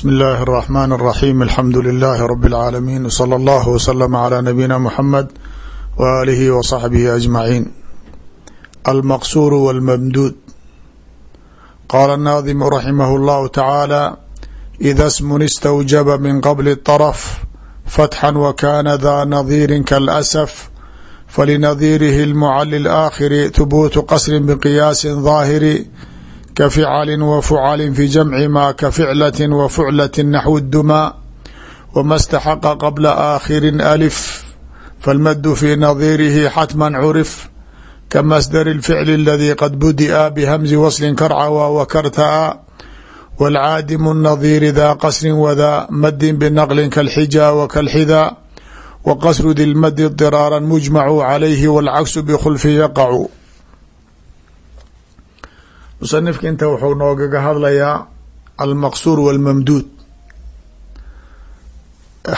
bsm اllahi الرحmn الرaxيm alxamdu لilaahi rb اlcaalamiin wslى اllah wslm عlى nabiyina mxamed w alihi w صaxbihi aجmaciin almaqsuur wاlmamduud qaala الnaadimu raximah اllahu tacaala ida smun istawjaba min qabli الطrf fatxا wakana da nadiiri kaاlasf falinadiirihi اlmucali اlآkhiri thubuutu qasri bqiyaasi ظaahiri kficali wfucali fi jamci ma kaficlati wafuclati naxwi اdumaa wma staxaqa qabla aakhiri alif falmadu fi nadiirihi xatma curif kamasdar اlficli اladi qad budi'a bhamzi waslin karcawa wakarta'a wاlcaadimu الnadiiri da qasri wada madin binaqli kalxija wkalxida waqasru di lmadi diraara mujmacu calayhi wاlcaksu bkhulfi yaqacu musanifka inta wuxuu noogaga hadlayaa almaqsuur walmamduud.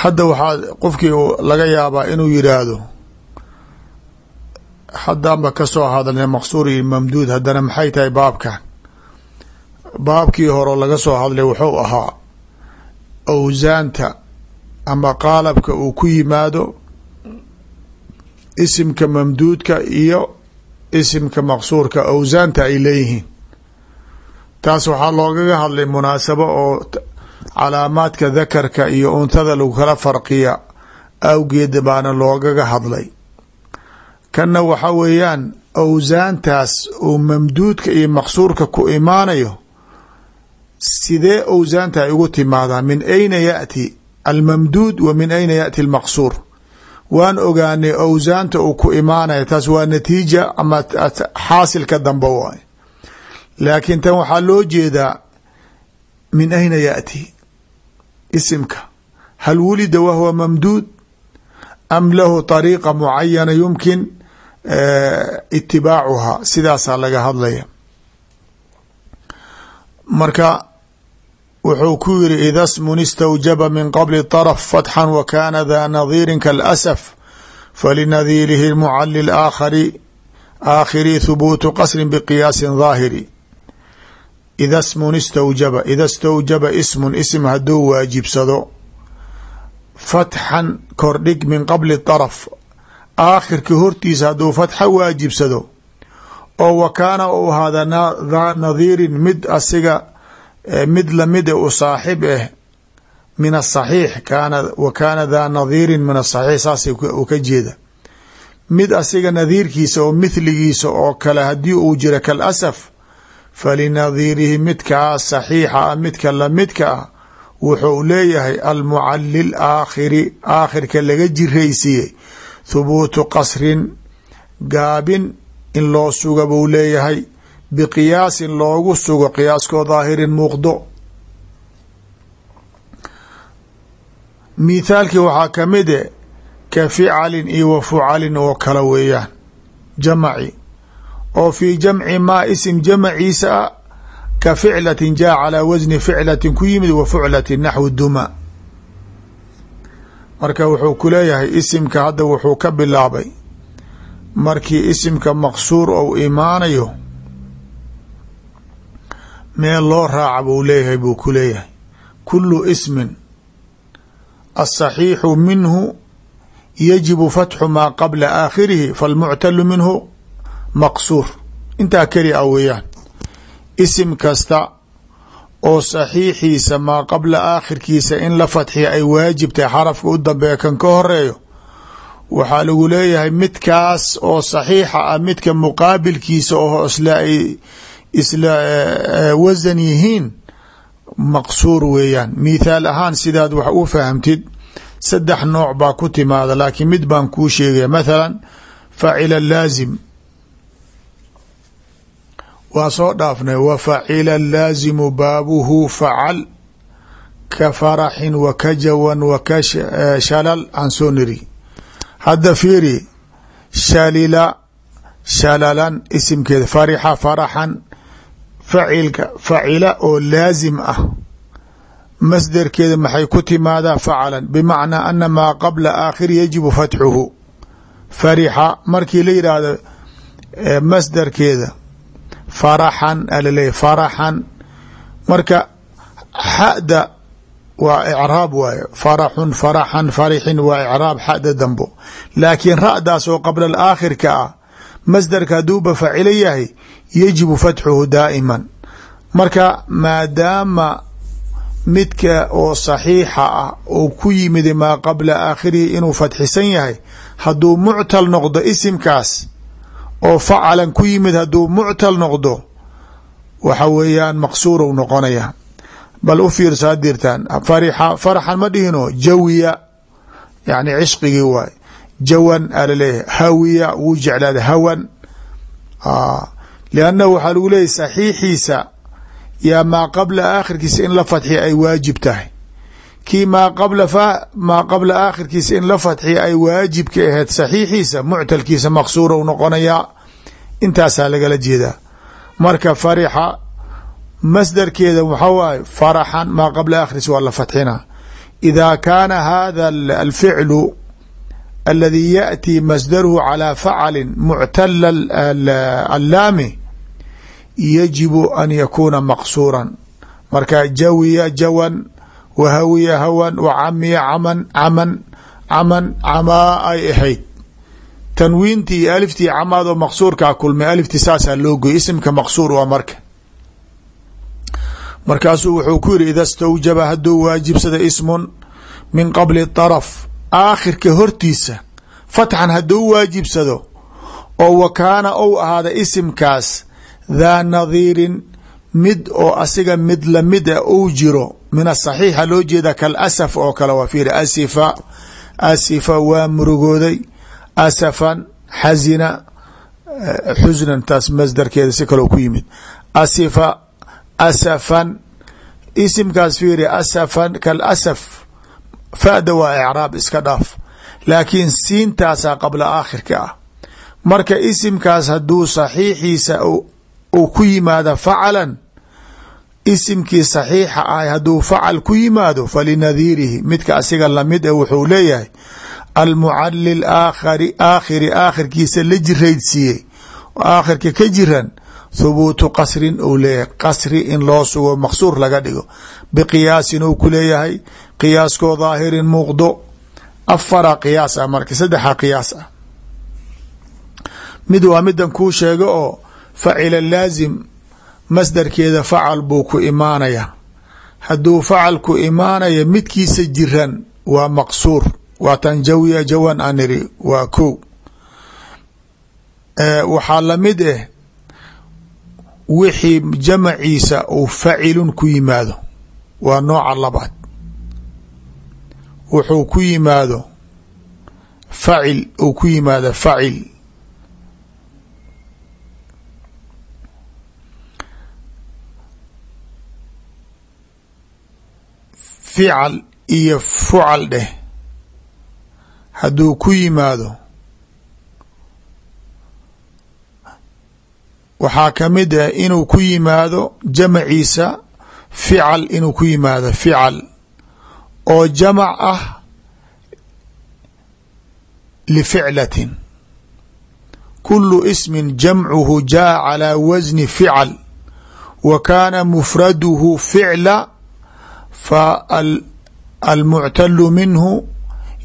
Hadda waxaa qofkii laga yaabaa inuu yidhaahdo haddaanba ka soo hadalnay maqsuur iyo mamduud haddana maxay tahay baabkan baabkii hore laga soo hadlay wuxuu ahaa awsaanta ama qaalabka uu ku yimaado isimka mamduudka iyo isimka maqsuurka. Awsaanta ay leeyihiin taas waxaa loogaga hadlay munaasabo oo calaamaadka dakarka iyo untada lagu kala farqiya awgeed baana loogaga hadlay. Kanna waxa weeyaan awsaantaas uu mamduudka iyo maqsuurka ku imaanayo sidee awsaanta ay ugu timaadaa min ayna yaأti almamduud wa min ayna yaأti almaqsuur? Waan ogaanay awsaanta uu ku imaanaya taas waa natiija ama xaasilka dambe waay laakiin tan waxaa loo jeedaa min ayna yaأti isimka hal wulida wahwa mamduud am lahu طariiqa mucayana yumkin itibaacuha sidaasaa laga hadlaya marka wuxuu ku yiri ida smun istawjaba min qabli طرف fatxا wakana da nadiiri kaاlasf falinadiirihi اmucali اaakhari aakhiri thubuutu qasri bqiyaasi ظaahiri ida smun istawjaba ida stawjaba ismun ism hadduu waajibsado fatxan kordhig min qabli طarf aakhirka hortiisa hadduu fatxa waajibsado oo wa kaana u ahaada daa nadiirin mid asiga mid lamida u saaxib ah min asaxiix kaana wa kaana daa nadiirin min asaxiix saas u ka jeeda mid asiga nadiirkiisa oo mithligiisa oo kale haddii uu jira kal falinadiirihi midkaa saxiixa ah midka lamidka ah wuxuu leeyahay almucali laakhiri aakhirka laga jiraysiiyey. Thubuutu qasrin gaabin in loo suga buu leeyahay. Biqiyaasin loogu sugo qiyaaskoo daahirin muuqdo. Mithaalkii waxaa ka mid e ka ficalin iyo wa fucalin oo kale weeyaan. Jamaci oo fii jamci maa isim jamaciisa a ka ficlatin jaa calaa wasni ficlatin ku yimid wa fuclatin naxwi duma. Marka wuxuu ku leeyahay isimka hadda wuxuu ka bilaabay. Markii isimka maqsuur ou imaanayo meel loo raaca buu leeyahay buu ku leeyahay. Kulu ismin asaxiixu minhu yajibu fatxu maa qabla aakhirihi falmuctalu minhu maqsuur. Intaa keli a weeyaan. Isim kasta oo saxiixiisa maa qabla aakhirkiisa in la fatxiya ay waajibtahay xarafka u dambeeya kan ka horeeyo waxaa lagu leeyahay midkaas oo saxiixa ah midka muqaabilkiisa oo isla ay isla wasan yihiin maqsuur weeyaan. Mithaal ahaan sidaad wax u fahamtid saddex nooc baa ku timaada laakiin mid baan kuu sheegaya mathalan facila laazim waa soo dhaafnay wa facila laazimu baabuhu facal ka faraxin wa ka jawan wa ka shalal aan soo niri. Hadda fiiri shalila shalalan isimkeeda farixa faraxan facilka facila oo laazim ah. Masderkeeda maxay ku timaadaa facalan? Bimacnaa ana maa qabla aakhiri yajibu fatxuhu. Farixa markii la yidhaahdo masdarkeeda faraxan alaleeya faraxan. Marka xada waa icraab waaye. Faraxun faraxan farixin waa icraab xada dambo. Laakiin ra'daas oo qabla alaakhirka ah masdarka hadduuba facilo yahay yajibu fatxuhu daa'iman. Marka maadaama midka oo saxiixa ah oo ku yimid maa qabla aakhirihi inuu fatxisan yahay hadduu muctal noqdo isimkaas oo facalan ku yimid hadduu muctal noqdo waxa weeyaan maqsuurow noqonaya. Bal u fiirso hadirtaan farixa faraxan ma dhihino jawiya yani cishqigii waay. Jawan alaleeyahay hawiya wuu jeclaada hawan. Liannahu waxaa lagu leeyahy saxiixiisa yaa maa qabla aakhirkiisa in la fadxiya ay waajib tahay kii maa qabla maa qabla aakhirkiisa in la fadxiya ay waajibka aheyd saxiixiisa muctalkiisa maqsuura u noqonayaa intaasaa lagala jeedaa marka farixa masdarkeeda waxaa waaye faraxan maa qabla aakhirkiisa waa la fadxina idaa kaana hada alficlu aladi yaأtii masdaruhu calى facali muctala allaami yajibu an yakuuna maqsuuran. Marka jawiya jawan wahawiya hawan wacamiya caman caman caman camaa ay ahayd tanwiintii iyo aliftii camaadoo maqsuurkaa kulmay aliftii saasaa loo goy isimka maqsuur waa marka markaasuu wuxuu ku yiri ida stawjaba hadduu waajibsada ismun min qabli طaraf aakhirka hortiisa fatxan hadduu waajibsado oo wa kaana ou ahaada isimkaas daa nadiirin mid oo asiga mid la mid a ou jiro min asaxiixa loo jeeda kal asaf oo kale waa fiiri asifa. Asifa waa murugooday. Asafan xasina xusnan taas masdarkeeda si kaloo ku yimid. Asifa asafan isimkaas fiiri asafan kal asaf fada waa icraab iska dhaaf. Laakiin siintaasaa qabla aakhirka ah. Marka isimkaas hadduu saxiixiisa uu ku yimaado facalan isimkii saxiixa ah hadduu facal ku yimaado falinadiirihi. Midka asiga la mid e wuxuu leeyahay almucali aakhari aakhiri aakhirkiisa la jiraydsiiyey aakhirka ka jiran thubuutu qasrin uu leeyahay qasri in loo sugo maqsuur laga dhigo. Biqiyaasin uu ku leeyahay qiyaaskoo daahirin muuqdo. Afara qiyaas ah marka saddexa qiyaas ah. Mid waa midan kuu sheega oo facila laazim masdarkeeda facal buu ku imaanaya hadduu facal ku imaanaya midkiisa jiran waa maqsuur. Waa tan jawiya jawan aniri waa ko waxaa la mid ah wixii jamaciisa uu facilun ku yimaado. Waa nooca labaad. Wuxuu ku yimaado facil uu ku yimaado facil fical iyo fucal dheh. Hadduu ku yimaado waxaa ka mid ah inuu ku yimaado jamaciisa fical inuu ku yimaado fical oo jamac ah lificlatin. Kulu ismin jamcuhu jaa calى wasni fical wa kaana mufraduhu ficla fa almuctalu minhu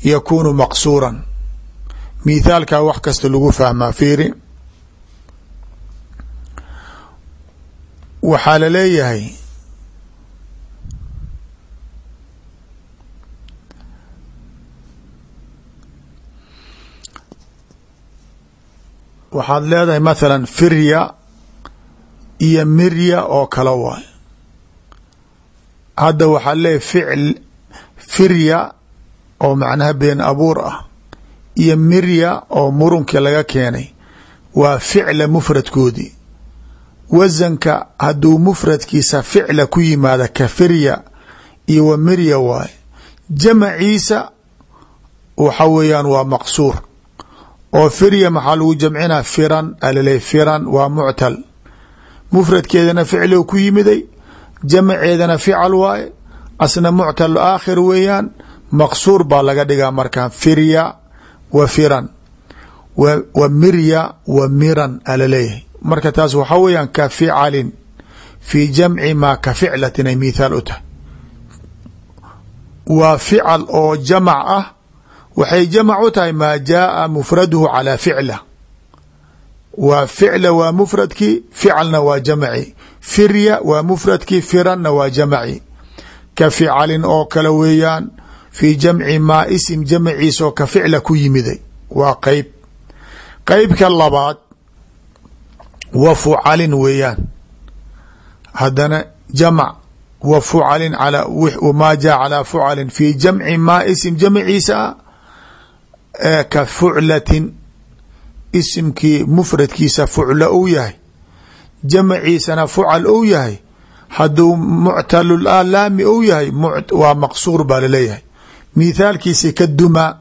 yakunu maqsuura mithaalkaa wax kasta lagu fahmaa fiiri waxaa la leeyahay waxaad leedahay mathala firya iyo mirya oo kale waay hadda waxaa leeyahy ficl firya oo macnaha been abuur ah iyo mirya oo murunkii laga keenay. Waa ficla mufradkoodii wasanka hadduu mufradkiisa ficla ku yimaada ka firya iyo wa mirya waaye. Jamaciisa waxa weeyaan waa maqsuur. Oo firya maxaa lagu jamcinaa? Firan alale firan waa muctal. Mufradkeedana ficlo ku yimiday jamaceedana fical waaye asna muctal aakhir weeyaan maqsuur baa laga dhigaa markaa firya wa firan wa mirya wa miran alaleeyahay marka taas waxaa weeyaan ka ficalin fii jamci maa ka ficlatin ay mithaal u tahay. Waa fical oo jamac ah waxay jamac u tahay maa jaaa mufraduhu calaa ficla. Waa ficla waa mufradkii ficalna waa jamaci firya waa mufradkii firanna waa jamaci ka ficalin oo kale weeyaan fii jamci maa isim jamaciisa oo ka ficla ku yimiday waa qeyb qeybka labaad wa fucalin weeyaan. Haddana jamac wa fucalin maa jaa calaa fucalin fi jamci maa isim jamaciisa ah ka fuclatin isimkii mufradkiisa fucla ou yahay jamaciisana fucal ou yahay hadduu muctalulaalaami ou yahay waa maqsuur baa la leeyahay mithaalkiisi ka dumaa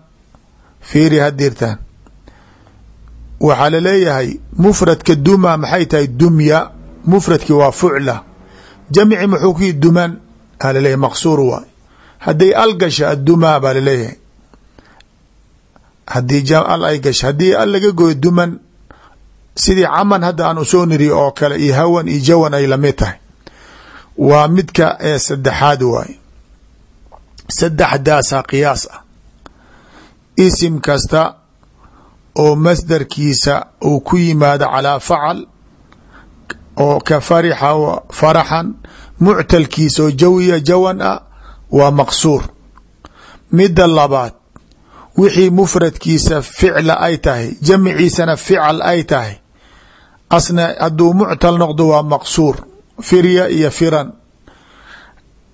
fiiri hadirtaan waxaa la leeyahay mufradka duma maxay tahay dumya mufradki waa fucla. Jamci muxuu ku duman aa laleeyahy maqsuur waay hadday al gasha addumaa baa la leeyahay haddii al ay gasha haddii al laga gooyo duman sidii caman hadda aan u soo niri oo kale iyo hawan iyo jawan ay la mid tahay. Waa midka ee saddexaad waay. Saddexdaasaa qiyaas ah. Isim kasta oo masdarkiisa uu ku yimaado calaa facal oo ka farixa faraxan muctalkiisa oo jawiya jawan ah waa maqsuur. Midda labaad wixii mufradkiisa ficla ay tahay jamciisana fical ay tahay asna hadduu muctal noqdo waa maqsuur firya iyo firan.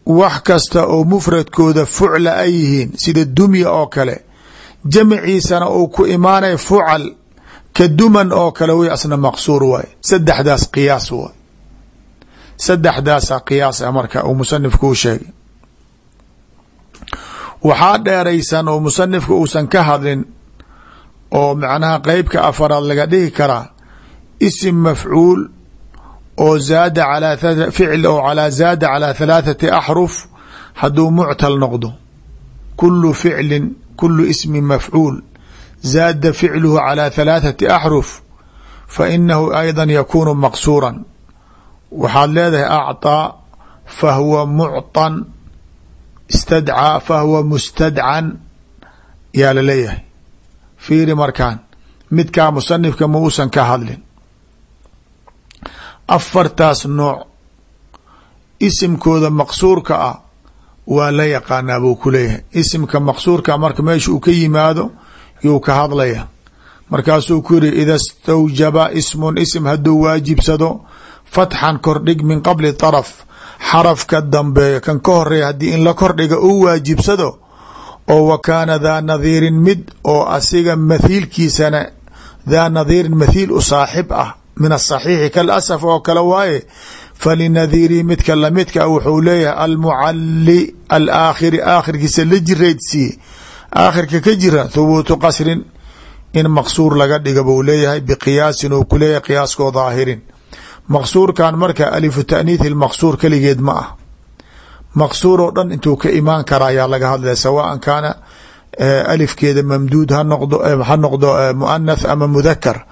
Wax kasta oo mufradkooda fucla ay yihiin sida dumya oo kale. Jamciisana uu ku imaanay fucal ka duman oo kale wey asna maqsuur waay. Saddexdaas qiyaas waay. Saddexdaasa qiyaas a marka uu musanifku u sheegay. Waxaa dheeraysan oo musanifka uusan ka hadlin oo macnaha qeybka afaraad laga dhihi karaa isim mafcuul oo zaada alaa ficil oo alaa zaada calaa thalaathati axruf hadduu muctal noqdo kulu ficlin kulu ismi mafcuul zaada ficluhu calaa thalaathati axruf fa inahu ayda yakuunu maqsuura waxaad leedahay acطaa fahwa mucطan istadcaa fahwa mustadcan yaa la leeyahay fiiri markaan midkaa musanifka ma uusan ka hadlin afartaas nooc. Isimkooda maqsuurka ah waa la yaqaanaa buu ku leeyahay. Isimka maqsuurka marka meesha uu ka yimaado yuu ka hadlaya. Markaasuu ku yiri ida stawjaba ismun ism hadduu waajibsado fatxan kordhig min qabli طaraf xarafka dambeeyo kan ka horreeya haddii in la kordhiga uu waajibsado oo wa kaana daa nadiirin mid oo asiga mathiilkiisana daa nadiirin mathiil u saaxib ah min asaxiixi kal asaf oo kale waaye falinadiiri midka lamidka wuxuu leeyahay almucali alaakhiri aakhirkiisa la jiraydsiiye aakhirka ka jira thubuutu qasrin in maqsuur laga dhiga buu leeyahay biqiyaasin uu ku leeyahay qiyaaskoo daahirin. Maqsuurkan marka alifu taaniithi maqsuur keligeed ma ah. Maqsuur oo dhan intuu ka imaan kara ayaa laga hadlaya sawaan kaana alifkeeda mamduud ha noqdo ha noqdo muanath ama mudakar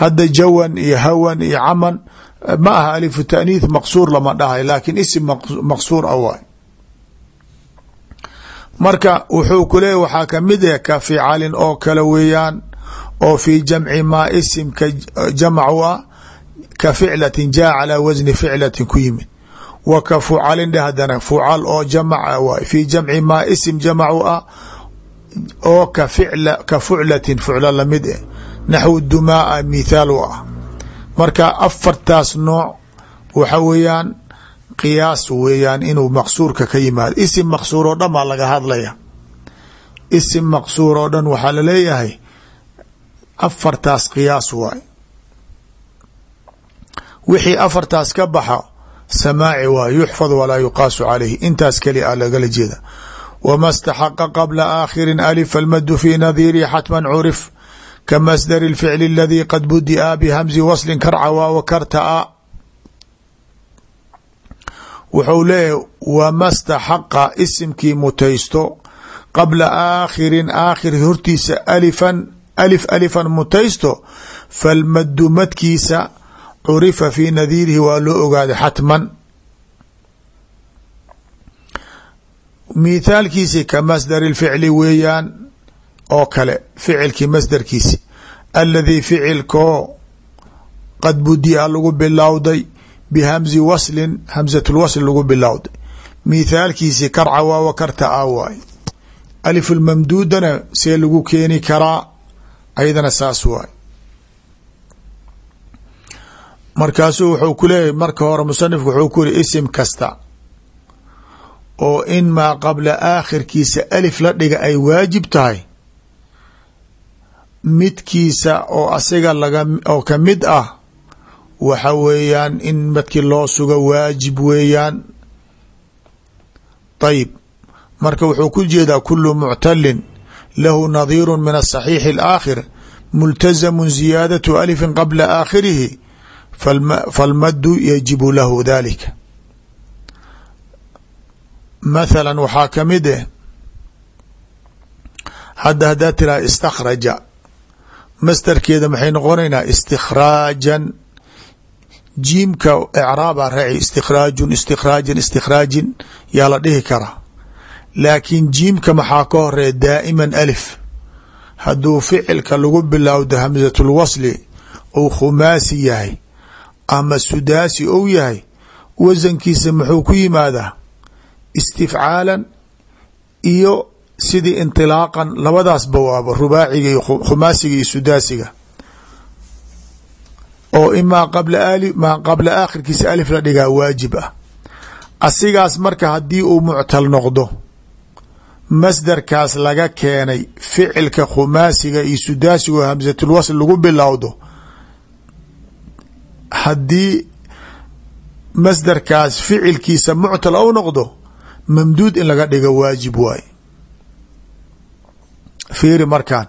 hadda jawan iyo hawan iyo caman ma aha alifu taaniith maqsuur lama dhahay laakiin isim maqsuur a waay. Marka wuxuu ku leeyahy waxaa ka mid ah ka ficalin oo kale weeyaan oo fi jamci maa isimka jamc u ah ka ficlatin jaa calaa wasni ficlatin ku wa ka fucalin dheh hadana oo jamaca waay. Fi jamci maa isim jamac ah oo ka ficla ka fuclatin fucla la mid eh naxwu dumaaa mithaal u ah. Marka afartaas nooc waxa weeyaan qiyaas weeyaan inuu maqsuurka ka yimaado. Isim maqsuur oo dhan baa laga hadlaya isim maqsuur oo dhan waxaa la leeyahay afartaas qiyaas waay. Wixii afartaas ka baxa samaaci waay yuxfad walaa yuqaasu calayhi. Intaas keli a lagala jeeda. Wma staxaqa qabla aakhirin alif almadu fi nadiirihi xatman curif ka masdari اlficli aladii qad budia bihamzi waslin karcawaa wa kartaa wuxuu leeyahy wama staxaqa isimkii mutaysto qabla aakhirin aakhir hortiisa alifan alif alifan mutaysto falmadu madkiisa curifa fi nadiirihi waa loo ogaaday xatman mithaalkiisi ka masdari lficli weeyaan oo kale ficilkii masdarkiisi aladii ficilkoo qad budia lagu bilowday bihamzi waslin hamzatulwasl lagu bilowday mithaalkiisi karca waawa karta a waay alifulmamduudana see lagu keeni karaa ayadana saas waay markaasuu wuxuu ku leeyahy marka hore musanifku wuxuu ku yihi isim kasta oo in maa qabla aakhirkiisa alif la dhiga ay waajib tahay midkiisa oo asiga laga oo ka mid ah waxa weeyaan in madkii loo sugo waajib weeyaan. Ayib marka wuxuu ku jeedaa kulu muctalin lahu nadiiru min asaxiixi alaakhir multazamu ziyaadatu alifin qabla aakhirihi falmaddu yajibu lahu dalika mathala waxaa ka mid eh hadda istakhraja masdarkeeda maxay noqonaynaa? Istikhraajan. Jiimka ecraaba raaci istikhraajun istikhraajan istikhraajin yaa la dhihi karaa. Laakiin jiimka maxaa ka horreeya daa'iman alif. Hadduu ficilka lagu bilowdo hamsatulwasli ou khumaasi yahay ama sudaasi ou yahay wasankiisa muxuu ku yimaadaa? Istifcaalan iyo sidii intilaaqan labadaasba waaba rubaaciga iyo khumaasiga iyo sudaasiga. Oo imaa qabla ali maa qabla aakhirkiisa alif la dhigaa waajib ah. Asigaas marka haddii uu muctal noqdo masdarkaas laga keenay ficilka khumaasiga iyo sudaasiga oo hamsatulwasl lagu bilowdo haddii masdarkaas ficilkiisa muctal ou noqdo mamduud in laga dhigo waajib waay fiiri markaan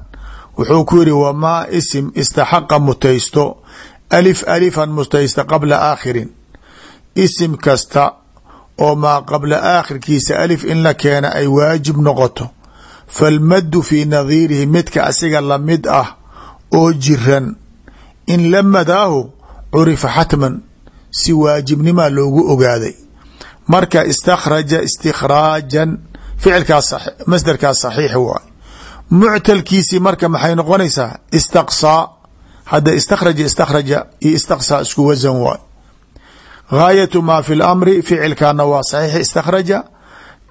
wuxuu ku yidhi wamaa isim istaxaqa mutaysto alif alifan mutaysta qabla aakhirin. Isim kasta oo maa qabla aakhirkiisa alif in la keena ay waajib noqoto. Falmaddu fii nadiirihi midka asiga la mid ah oo jiran. In la madaahu curifa xatman si waajibnimaa loogu ogaaday. Marka istakhraja istikhraajan ficilkaas masdarkaas saxiix waay muctalkiisii marka maxay noqonaysaa? Istaqsaa hadda istakhraja istakhraja iyo istaqsaa isku wasan waay. Gaayatu maa fi lamri ficilkana waa saxiix istakhraja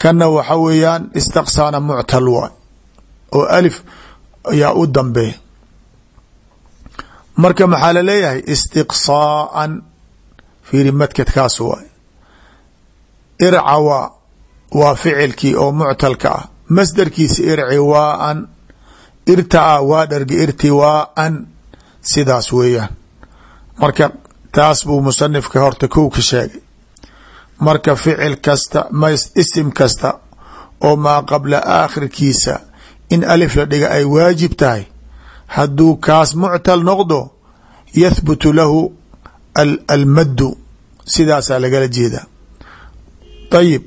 kana waxa weeyaan istaqsaana muctal waay. Oo alif ayaa u dambeeya marka maxaa la leeyahay istiqsaaan fiiri madkadkaas waay. Ircawa waa ficilkii oo muctalka ah masdarkiisa irciwaaan irtaa waa dhargi irtiwaaan sidaas weeyaan. Marka taas buu musanifka horta kow ka sheegay. Marka ficil kasta isim kasta oo maa qabla aakhirkiisa in alif la dhiga ay waajib tahay hadduu kaas muctal noqdo yathbutu lahu almaddu. Sidaasaa lagala jeedaa. Ayib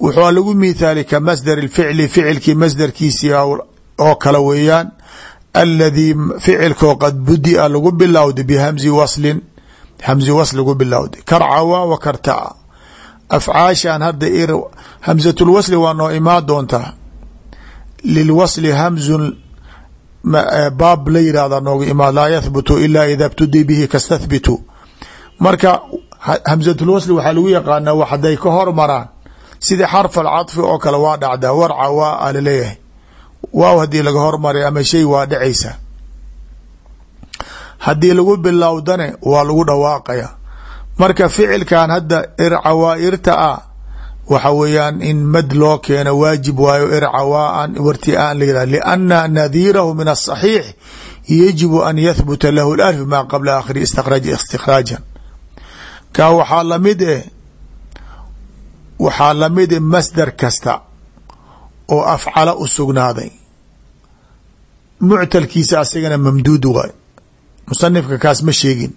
wuxuu lagu mithaali ka masdar اficli ficilkii masdarkiisii oo kale weeyaan aladii ficilkoo qad budia lagu bilowday bihamzi waslin hamzi wasl lagu bilowday. Karcawa wa kartaa afcaashan hadda hamzatulwasli waa noo imaan doontaa. Lilwasli hamzun baab la yihahda nooga imaad laa yathbutu ila ida btudi bihi kastathbitu. Marka hamzatulwasli waxaa lagu yaqaanaa wax haday ka hormaraan sidii xarf alcaطfi oo kale waa dhacdaa warca waa a la leeyahay waaw haddii laga hormaray ama shay waa dhacaysa haddii lagu bilowdane waa lagu dhawaaqaya. Marka ficilkan hadda ircawaa'irta ah waxa weeyaan in mad loo keeno waajib waayo ircawaaan wartiaan la yihah lianna nadiirahu min asaxiix yajibu an yahbuta lahu alf maa qabla aakhiri istikraaj istikhraajan ka waxaa la mid eh waxaa la mid e masdar kasta oo afcala u sugnaaday. Muctalkiisa asagana mamduud waay. Musanifka kaas ma sheegin.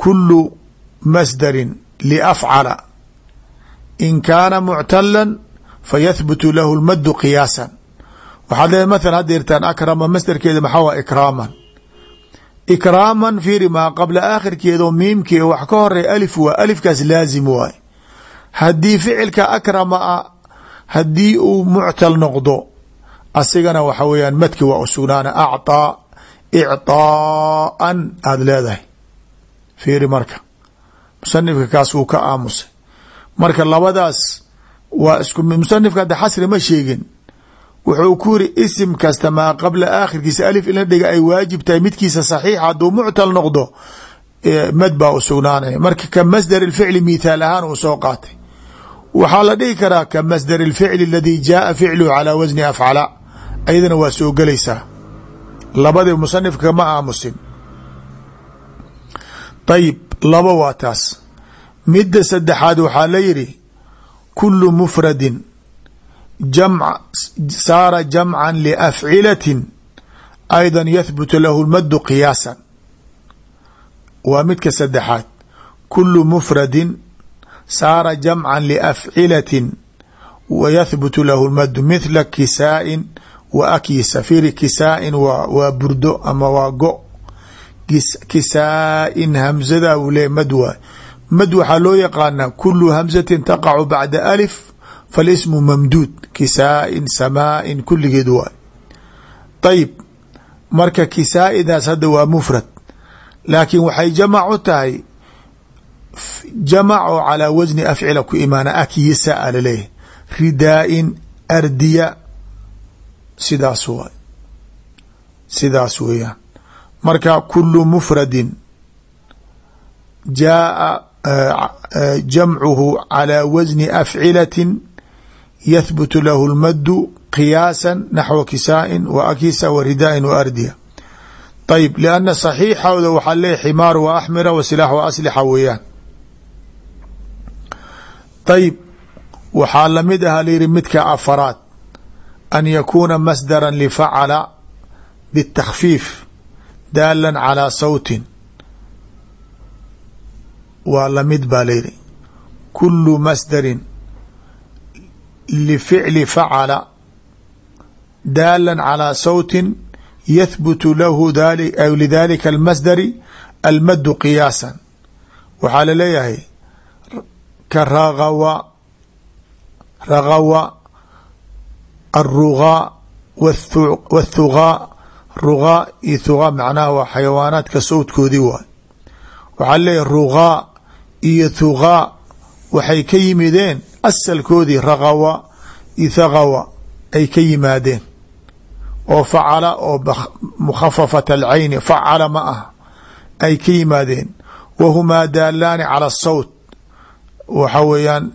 Kulu masdarin liafcala. In kaana muctala fayahbutu lahu lmaddu qiyaasan. Waxaad leedahay mathala hadda irtaan akrama masdarkeeda maxaa waa ikraaman? Ikraaman fiiri maa qabla aakhirkeeda oo miimkee wax ka horeya alif waa alifkaas laazim waay haddii ficilka akrama a haddii uu muctal noqdo asigana waxa weyaan madki waa u sugnaana acطaa icطaaan aada leedahay. Fiiri marka. Musanifka kaas wuu ka aamusay. Marka labadaas waa isku musanifka hadda xasri ma sheegin. Wuxuu ku yiri isim kasta maa qabla aakhirkiisa alif in dhiga ay waajib tahay midkiisa saxiixa hadduu muctal noqdo eh, mad baa u sugnaanaya marka ka masdar ficli mithaal ahaan uu soo qaatay waxaa la dhihi karaa ka masdar اficli aladi jaaa ficluhu calaa wasni afcala ayadana waa soo gelaysaa. Labadii musanifka kama aamusin. Ayib laba waa taas. Midda saddexaad waxaa la yidhi kulu mufradin saara jamca liafcilatin ayda yahbutu lahu lmadu qiyaasan. Waa midka saddexaad. Kulu mufradin saara jamca liafcilatin wa yahbutu lahu lmadu mithla kisaa'in wa akyisa fiiri kisaa'in waa burdo ama waa go kisaa'in hamzada uu leeyahy mad waay mad waxaa loo yaqaanaa kulu hamzatin taqacu bacda alif falismu mamduud kisaa'in samaa'in kulligeed waay ayib marka kisaa'idaas hadda waa mufrad laakiin waxay jamac u tahay jamac oo calaa wasni afcila ku imaana akyisa a laleeyahy ridaa'in ardiya sidaas waay sidaas weeyaan. Marka kulu mufradin jaaa jamcuhu calaa wasni afcilatin yahbutu lahu lmadu qiyaasa naxwa kisaa'in wa akisa wa ridaa'in wa ardiya. Ayib lianna saxiixooda waxaa leeyahy ximaar wa axmira wa ayb waxaa la mid aha layihi midka afaraad an yakuuna masdara lifacala bitakfiif daalan calaa sawtin waa la mid baa layihi kulu masdarin lificli facala daalan calaa sawtin yathbutu lahu lidalika almasdari almadu qiyaasan waxaa la leeyahay ka ragawa ragawa alrugaa wthugaa rugaa iyo thugaa macnaha waa xayawaanaadka sawdkoodii waay waxaa leeyahy rugaa iyo thugaa waxay ka yimideen asalkoodii ragawa iyo thagawa ay ka yimaadeen. Oo facala oo mukhafafat alcayni facala ma ah ay ka yimaadeen. Wahumaa daalaani cala asawt waxa weeyaan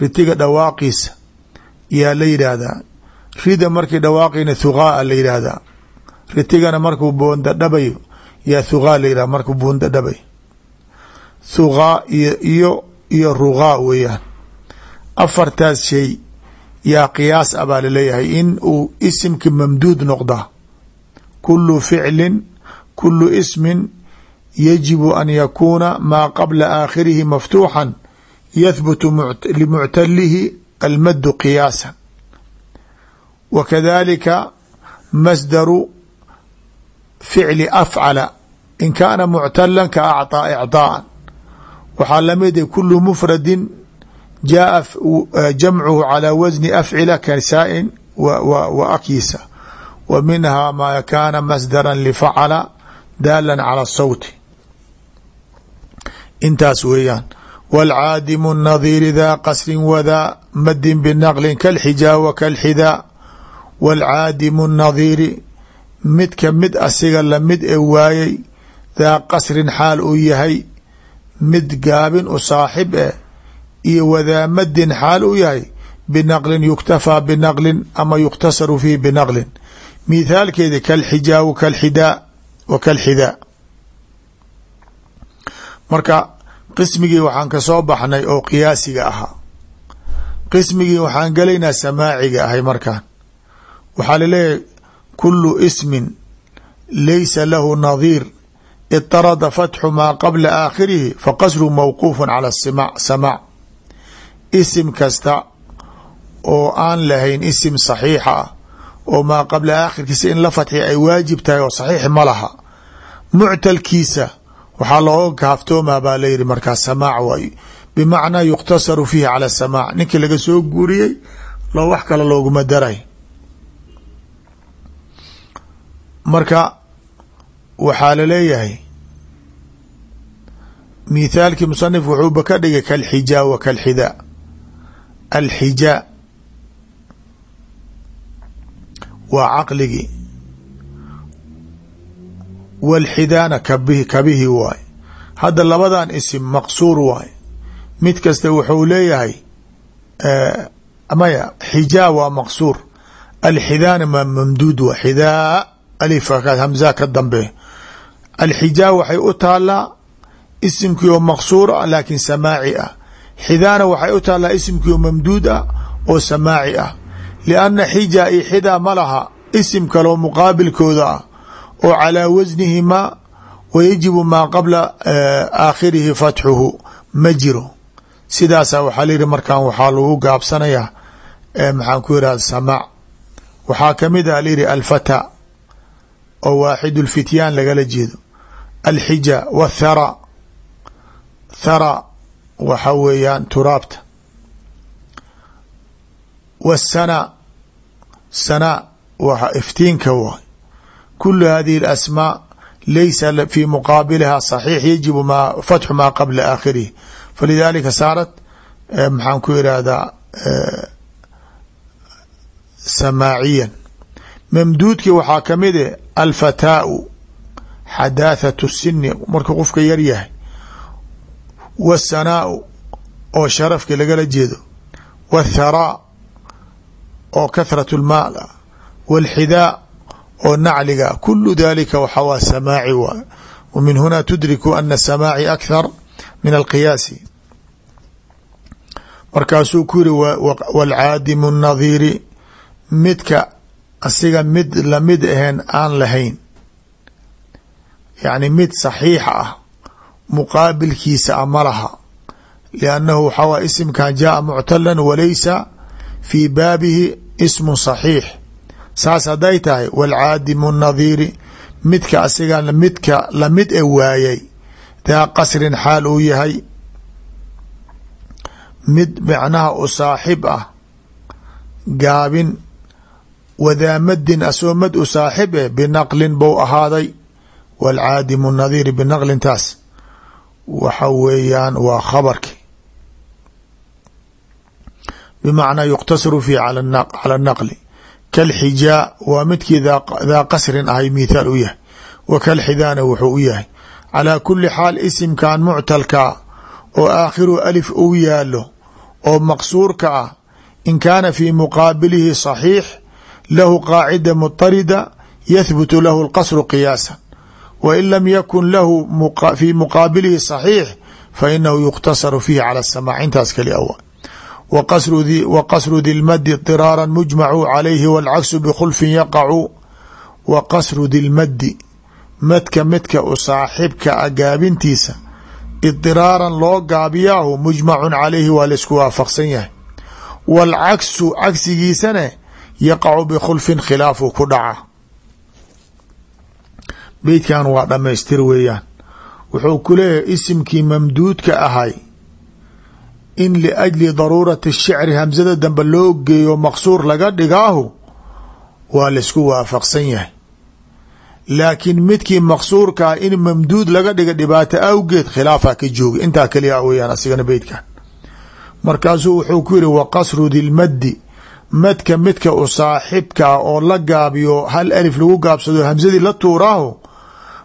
ritiga dhawaaqiisa yaa la yidhaahdaa. Rida markii dhawaaqina thugaa la yidhaahdaa. Ritigana markuu buunda dhabayo yaa thugaa la yidhahda markuu buunda dhabayo. Thugaa iyo iyo iyo rugaa weeyaan. Afartaas shay yaa qiyaas a baa la leeyahay in uu isimka mamduud noqdaa. Kulu ficlin kulu ismin yajibu an yakuuna maa qabla aakhirihi maftuuxan yahbutu limuctalihi almadu qiyaasan wa kadalika masdaru ficli afcala in kaana muctala ka acطaa icطaءa waxaa lamid kulu mufradin jaaa jamcuhu calى wasni afcila kasaa'in wa akyisa wa minha ma kaana masdara lfacala daala calى الsawti intaas weeyaan wاlcaadimu الnadiiri daa qasri wadaa madin binaqli kalxijaa wa kalxidaa wاlcaadimu الnadiiri midka mid asiga lamid e waayey daa qasrin xaal uu yahay mid gaabin u saaxib eh iyo wadaamadin xaal u yahay binaqlin yuktafaa binaqlin ama yuktasaru fiihi binaqlin mithaalkeeda kalxijaa kalxidaa wa kalxidaa marka qismigii waxaan ka soo baxnay oo qiyaasiga ahaa. Qismigii waxaan gelaynaa samaaciga ahay markaan. Waxaa la leeyahay kulu ismin laysa lahu nadiir iطarada fatxu maa qabla aakhirihi faqasru mawquufu cala samaac isim kasta oo aan lahayn isim saxiixa ah oo maa qabla aakhirkiisa in la fatxiya ay waajib tahay oo saxiix ma laha. Muctalkiisa waxaa looga kaaftoomaa baa layihi markaa samaac waay bimacnaa yukhtasaru fiihi cala samaac. Ninkii laga soo guuriyey loo wax kale looguma daray. Marka waxaa la leeyahay mithaalkii musanif wuxuuba ka dhigay kalxijaa wa kalxidaa alxijaa waa caqligii walxidaana kabihi waay. Hadda labadan isim maqsuur waay. Mid kasta wuxuu leeyahay maya xijaa waa maqsuur. Alxidaana ma mamduud waa xidaa alifka hamzaa ka dambe. Alxijaa waxay u taalaa isimkii oo maqsuur ah laakiin samaaci ah. Xidaana waxay u taalaa isimkii oo mamduud ah oo samaaci ah. Lianna xija iyo xidaa ma laha isim kaloo muqaabilkooda ah oo calaa wasnihimaa wa yajibu maa qabla aakhirihi fatxuhu. Ma jiro. Sidaasa waxaa layihi markaan waxaa lagu gaabsanayaa maxaan ku yihahda samaac waxaa ka mid ah layihi alfata oo waaxid lfityaan lagala jeedo. Alxija wathara thara. Waxa weeyaan turaabta. Wsana sana. Waa iftiinka waay kulu hadihi اlasmaa laysa fi muqaabiliha صaxiix yajibu ma fatxu maa qabla aakhirihi falidalika saarat maxaan ku irahdaa samaaciyan mamduudki waxaa kamid e alfataau xadaathat sini markuu qofka yar yahay wاsanaau oo sharafki lagala jeedo wاtharaa oo kahrat اlmaal ah wاlxidaa oo nacliga kul dalika waxa wa samaaci waay w min huna tudriku ana samaaci akhar min alqiyaasi. Markaasuu ku yiri waalcaadimu nadiiri midka asiga mid la mid aheen aan lahayn. Yacni mid saxiixa ah muqaabilkiisa a ma laha. Liannahu waxaa waay isimkan jaaa muctalan walaysa fii baabihi ismu saxiix saas hadday tahay waalcaadimu nadiiri midka asiga midka la mid e waayay. Daa qasrin xaal uu yahay mid macnaha u saaxib ah gaabin wadaamadin asoo mad u saaxib eh binaqlin bou ahaaday waalcaadimu nadiiri binaqlintaas. Waxa weeyaan waa khabarki. Bimacnaa yuqtasaru fiihi cala naqli kalxijaa waa midkii daa qasrin ahay mithaal u yahay wa kalxidaana wuxuu u yahay calaa kuli xaal isimkan muctalkaa oo aakhiru alif uu yaalo oo maqsuurka ah in kaana fii muqaabilihi صaxiix lahu qaacida muطarida yahbutu lahu اlqasru qiyaasa w in lam yakun lahu fi muqaabilihi صaxiix fainahu yuqtasaru fiihi cala الsamaac intaas kali awa wa qasru di lmadi diraara mujmacu calayhi wاlcaksu bikhulfin yaqacu wa qasru di lmadi madka midka u saaxibka a gaabintiisa idiraaran loo gaabiyaahu mujmacun calayhi waa la isku waafaqsan yahay. Wاlcaksu cagsigiisane yaqacu bikhulfin khilaafu ku dhaca. Beytkan waa dhamaystir weeyaan. Wuxuu ku leeyahay isimkii mamduudka ahay in liajli daruurati shicri hamsada dambe loo geeyo maqsuur laga dhigaahu waa la isku waafaqsan yahay. Laakiin midkii maqsuurka ah in mamduud laga dhiga dhibaato awgeed khilaafa ka jooga intaa kaliya weyaan asigana beytkan markaasuu wuxuu ku yihi wa qasru dilmaddi madka midka u saaxibkaa oo la gaabiyo hal alif lagu gaabsado hamsadii la tuuraaho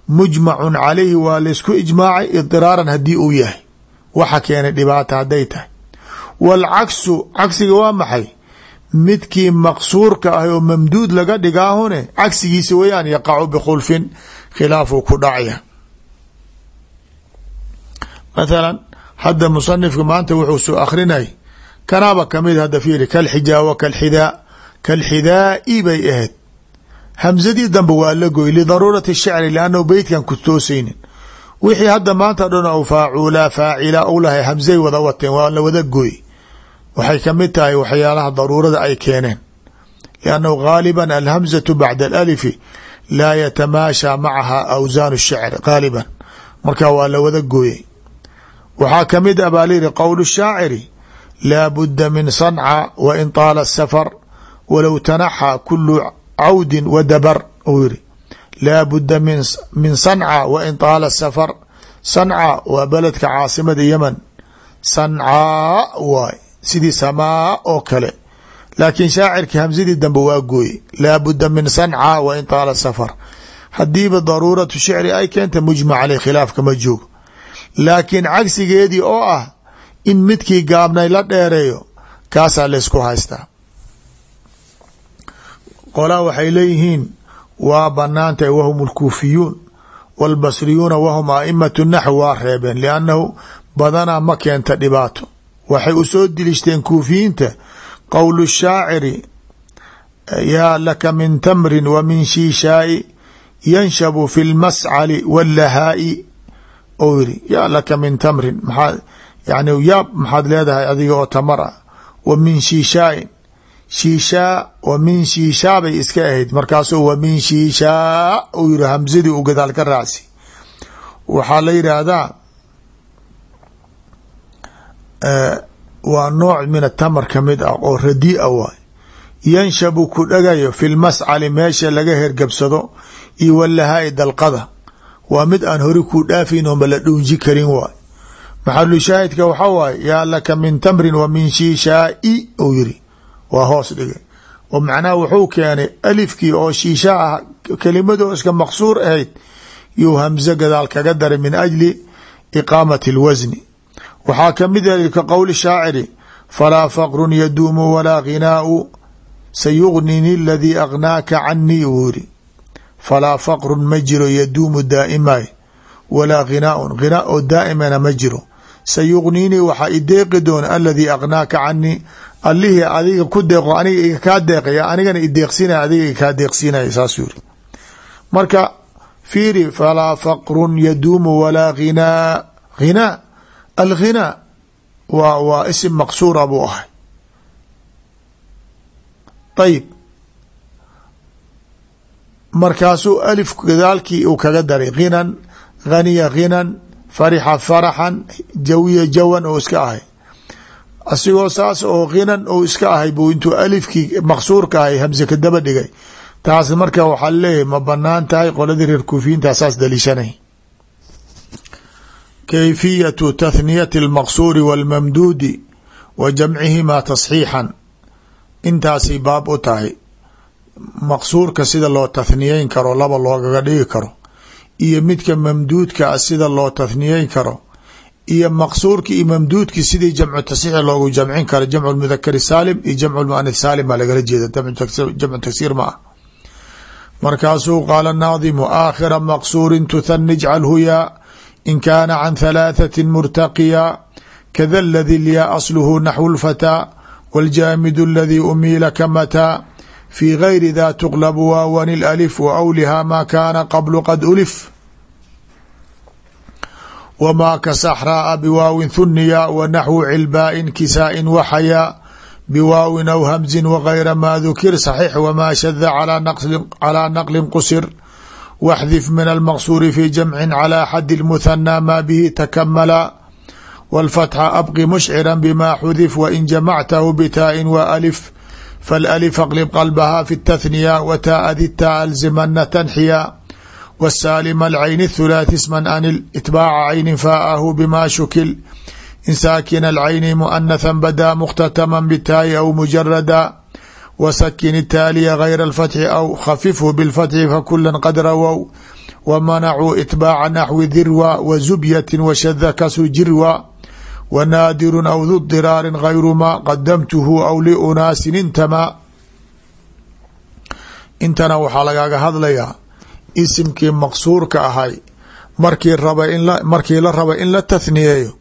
mujmacun calayhi waa laysku ijmaacay idiraaran haddii uu yahay waxa keenay dhibaata hadday tahay. Waalcaksu cagsiga waa maxay? Midkii maqsuurka ah oo mamduud laga dhigaahune cagsigiisa weyaan yaqacu bikhulfin khilaafuu ku dhacya mathalan hadda musanifka maanta wuxuu soo akrinay kanaaba ka mid hadda fiiri kalxijaa wa kalxidaa kalxidaai bay ahayd. Hamsadii dambe waa la goy lidaruurati shicri liannahu beytkan ku toosaynin wixii hadda maanta dhan ou faacula faacila u lahay hamsay wada wateen waa la wada goy waxay ka mid tahay waxyaalaha daruurada ay keeneen. Liannahu gaaliba alhamzatu bacda alalifi laa yatamaashaa macaha awsaanu shicr gaaliban marka waa la wada gooyey. Waxaa ka mid a baa layihi qowl shaaciri laa budda min sanca wa in taala asafar walow tanaxa kulu cawdin wa dabar laa budda min sanca wa in taala asafar sanca waa beledka caasimada yemen. Sancaa waay sidii samaa oo kale. Laakiin shaacirkii hamsadii dambe waa gooye. Laa budda min sanca wa in taala safar. Haddiiba daruuratu shicri ay keenta mujmac caley khilaafka ma joogo. Laakiin cagsigeedii oo ah in midkii gaabnay la dheereeyo kaasaa laysku haystaa. Qolaa waxay leeyihiin waa banaantahay wahum alkuufiyuun wاlbasriyuuna wahum aimatu naxw waa reebeen. Liannahu badanaa ma keenta dhibaato. Waxay u soo dilishteen kuufiyiinta qowl shaaciri yaa laka min tamrin wa min shiishaa'i yanshabu fi lmascali wاllahaa'i ou yiri yaa laka min tamrin maxaa yani yaab maxaad leedahay adiga oo tamar ah wa min shiishaain shiishaa wa min shiishaa bay iska ahayd. Markaasuu wa min shiishaa uu yiri hamsadii u gadaal ka raacsi waxaa la yidhaahdaa waa nooc min atamar ka mid ah oo radiia waay yanshabu ku dhagayo fi lmascali meesha laga hergabsado iyo walahaai dalqada. Waa mid aan hori kuu dhaafayn oonba la dhuunji karin waay maxalu shaahidka waxaa waaye yaa laka min tamrin wa min shiishaai uu yiri waa hoos dhigay. Oo macnaha wuxuu keenay alifkii oo shiisha ah kelimado iska maqsuur ahayd yuu hamso gadaal kaga daray min ajli iqaamati اlwasni waxaa ka mid ah ka qowli shaaciri falaa faqrun yaduumu walaaghinaau sayugnini aladii agnaaka canii wuu yiri falaa faqrun ma jiro yaduumu daa'imay walaa ghinaaun ghinaa oo daa'imana ma jiro sayugninii waxaa ideeqi doona aladii agnaaka canii allihii adiga ku deeqo aniga iga kaa deeqaya anigana ideeqsinaya adiga iga kaa deeqsinaya saasuu yiri marka fiiri falaa faqrun yaduumu walaa ghinaa. Ghinaa alghinaa waa waa isim maqsuura buu ahay. Ayib markaasuu alif gadaalkii uu kaga daray ghinan ghaniya ghinan farixa faraxan jawiya jawan oo iska ahay. Asigoo saas oo ghinan ou iska ahay buu intuu alifkii maqsuurka ahay hamse ka daba dhigay. Taas marka waxaa leeyahay ma bannaan tahay qoladii reer kuufiyiinta saas daliishanay. Kayfiyatu tathniyati اlmaqsuuri wاlmamduudi wa jamcihimaa tasxiixan. Intaasay baab u tahay maqsuurka sida loo tathniyeyn karo laba loogaga dhigi karo iyo midka mamduudka a sida loo tathniyeyn karo iyo maqsuurki iyo mamduudki sidii jamcu tasxiix loogu jamcin karo jamcu mudakari saalim iyo jamcu muanith saalim baa lagala jeeda jamcu tagsiir ma ah markaasuu qaala naadimu aakhira maqsuurin tuthani ijcalhu yaa in kaana can halaathati murtaqiya kada ladi lyaa asluhu naxwu lfataa wاljaamidu aladii umiila ka fi gayri da tuqlb waawan اlalif wa awlihaa ma kaana qablu qad ulif wmaa ka saxraa'a biwaawin thuniya wa naxwu cilbaa'in kisaa'in waxayaa biwaawin aw hamzin wagayra maa dukir saxiix wmaa shada calىa naqlin qusir waxdif min almaqsuuri fi jamcin calى xadi اlmuhanaa ma bihi takamala wاlfatxa abqi mushcira bima xudif wain jamactahu bitaa'in wa alif falأlif aqlib qalbaha fi اtathniya wa taa'adi taa alzimana tanxiya wsaalima alcayni اthulaathi sman anil itbaaca caynin faa'ahu bima shukil in saakina alcayni muanathan badaa mukhtatama bitaayi aw mujarada wsakin itaaliya gayra اlfatxi aw khafifhu biاlfatxi fakula qad rawow wamanacuu itbaaca naxwi dirwa wa wnaadiru aw du diraari gayru ma qadamtuhu aw liunaasin intamaa intana waxaa lagaga hadlayaa isimkii maqsuurka ahay markii raba in markii la raba in la tathniyeeyo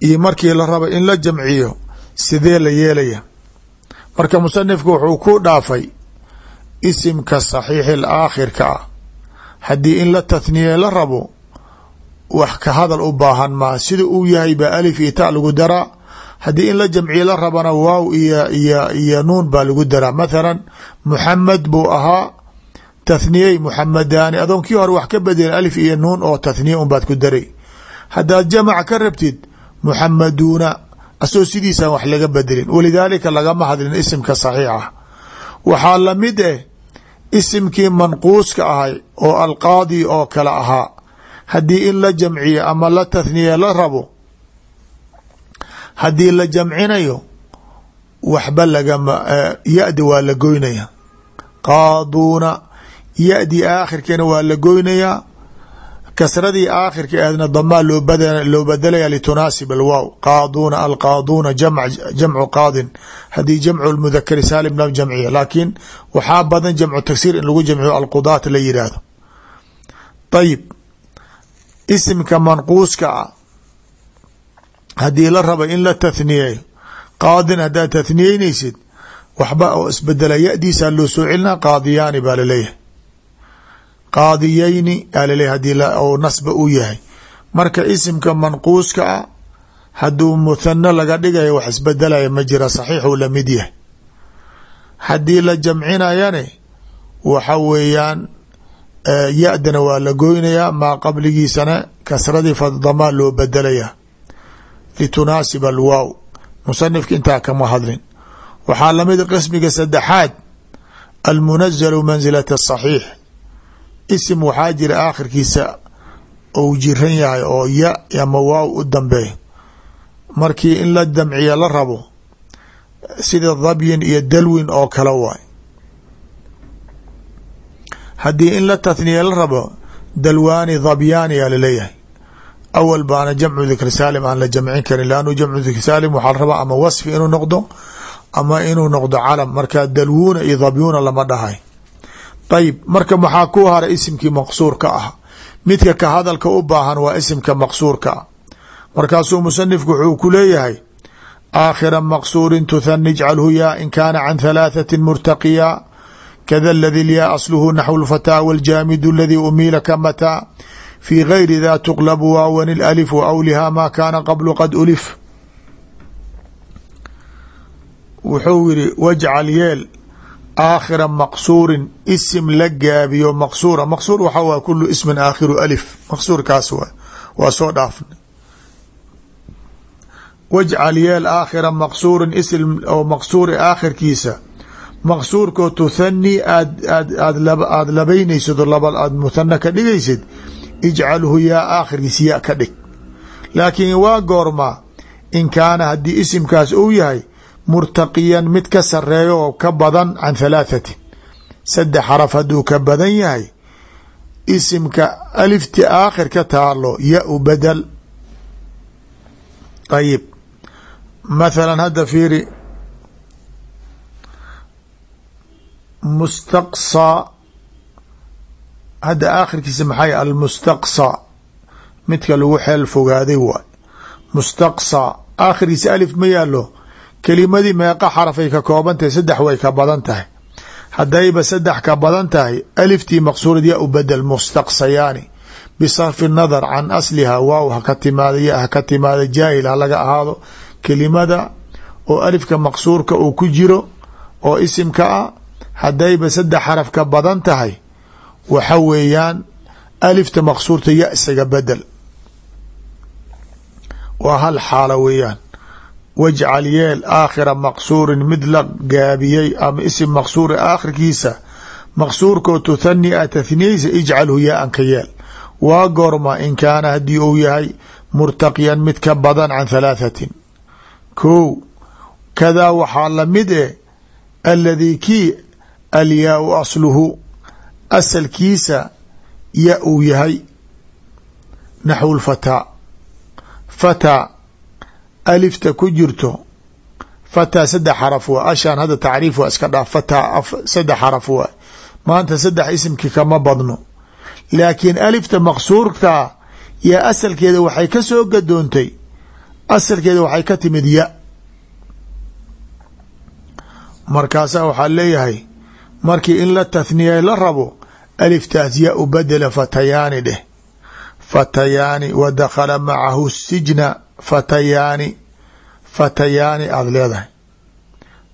iyo markii la raba in la jamciyo sidee la yeelaya marka musanifku wuxuu ku dhaafay isimka saxiixi laakhirka ah haddii in la tathniye la rabo wax ka hadal u baahan maa sida uu yahay ba alif iyo ta lagu daraa haddii in la jamciye la rabana waaw iyo iyo iyo nuun baa lagu daraa mathalan muxamed buu ahaa tathniyey muxamadaani adoon kii hore wax ka bedel alif iyo nuun oo tathniye un baad ku daray. Haddaad jamac ka rabtid muxamaduuna asagoo sidiisaan wax laga bedelin. Walidaalika lagama hadlin isimka saxiixa. Waxaa la mid eh isimkii manquuska ahay oo alqaadi oo kale ahaa haddii in la jamciyo ama la tathniye la rabo. Haddii la jamcinayo waxba lagama ya-di waa la goynaya. Qaaduuna ya-dii aakhirkeena waa la goynayaa kasradii aakhirka aadna damaa loo badelaya litunaasib alwaaw. Qaaduuna alqaaduuna jamcu qaadin. Haddii jamcu mudakari saalim la jamciya laakiin waxaa badan jamcu tagsiir in lagu jamciyo alqudaat la yidhaahdo ayib isimka manquuska ah. Haddii la raba in la tathniyeyo qaadin haddaad tathniyeynaysid waxba oo isbedela ya-diisaa loo soo celinaa qaadiyaani baa la leeyahay qaadiyeyni aa laleeyahy haddii ou nasba u yahay. Marka isimka manquuska ah hadduu muthano laga dhigayo wax isbedelaya ma jira saxiixuu la mid yahay. Haddii la jamcinayane waxa weeyaan ya-dana waa la goynayaa maa qabligiisana kasradii fadamaa loo bedelaya litunaasiba alwaaw. Musanifka intaa kama hadlin. Waxaa la mid qismiga saddexaad. Almunazalu mansilata asaxiix isim waxaa jira aakhirkiisa ou jiran yahay oo ya ama waaw u dambeey markii in la damciya la rabo sida dabyin iyo dalwin oo kale waay haddii in la tathniya la rabo dalwaani dabyaani aa la leeyahay awal baana jamcu dikri saalim aan la jamcin karin lannu jamcu dikri saalim waxaa la rabaa ama wasfi inuu noqdo ama inuu noqdo calam. Marka dalwuuna iyo dabyuuna lama dhahay. Ayib marka maxaa ku hara isimkii maqsuurka ah? Midka ka hadalka u baahan waa isimka maqsuurka. Ah markaasuu musanifku wuxuu ku leeyahay aakhira maqsuurin tuthani ijcalhu yaa in kaana can halaathati murtaqiya kada ladi lyaa asluhu naxwu lfataa wاljaamidu aladii umiila ka mataa fii gayri da tuqlabu waawan اlalif awlihaa maa kaana qablu qad ulif wuxuu yiri wajcal yeel aakhira maqsuurin isim la gaabiyo maqsuura maqsuur waxaa waa kulu ismin aakhiru alif maqsuurkaas waa waa soo dhaafna wajcal yeel aakhira maqsuurin isim oo maqsuuri aakhirkiisa maqsuurkoo aad aada labaynaysid oo aad muthana ka dhigaysid ijcalhu yaa aakhirkiisa ya ka dhig. Laakiin waa goormaa in kaana haddii isimkaas uu yahay murtaqiyan mid ka sareeyo oo ka badan can thalaathati saddex xaraf hadduu ka badan yahay isimka alifti aakhir ka taalo ya u bedel ayib mathalan hadda fiiri mustaqsaa hadda aakhirkiisa maxay almustaqsaa midka lagu xeel fogaaday waay mustaqsaa aakhirkiisa alif ma yaalo kelimadii meeqa xarafay ka kooban tahay saddex way ka badan tahay. Haddayba saddex ka badan tahay aliftii maqsuurad ya u bedel mustaqsayaani bisarfi nadar can asliha waaw haka timaada ya haka timaada jaahil ha laga ahaado kelimada oo alifka maqsuurka uu ku jiro oo isimka ah haddayba saddex xaraf ka badan tahay waxa weeyaan alifta maqsuurta ya isaga bedel waa hal xaalo weeyaan. Wajcal yeel aakhira maqsuurin mid la gaabiyey ama isim maqsuuri aakhirkiisa maqsuurkoo tuthani a tathniyeysa ijcalhu yaa-an ka yeel. Waa goorma in kaana haddii uu yahay murtaqiyan mid ka badan can thalaahatin kow kadaa waxaa la mid eh aladii kii alyaau asluhu asalkiisa ya uu yahay naxwu lfataa fataa alifta ku jirto. Fataa saddex xaraf waa ashaan hadda tacriif waa iska dhaaf. Fataa saddex xaraf waa. Maanta saddex isimki kama badno. Laakiin alifta maqsuurka yaa asalkeeda waxay ka soo gadoontay. Asalkeeda waxay ka timid ya. Markaasaa waxaa leeyahay markii in la tathniyay la rabo aliftaas ya u bedela fatayaani dheh. Fatayaani wa dakhala macahu sijna fatayaani fatayaani aada leedahay.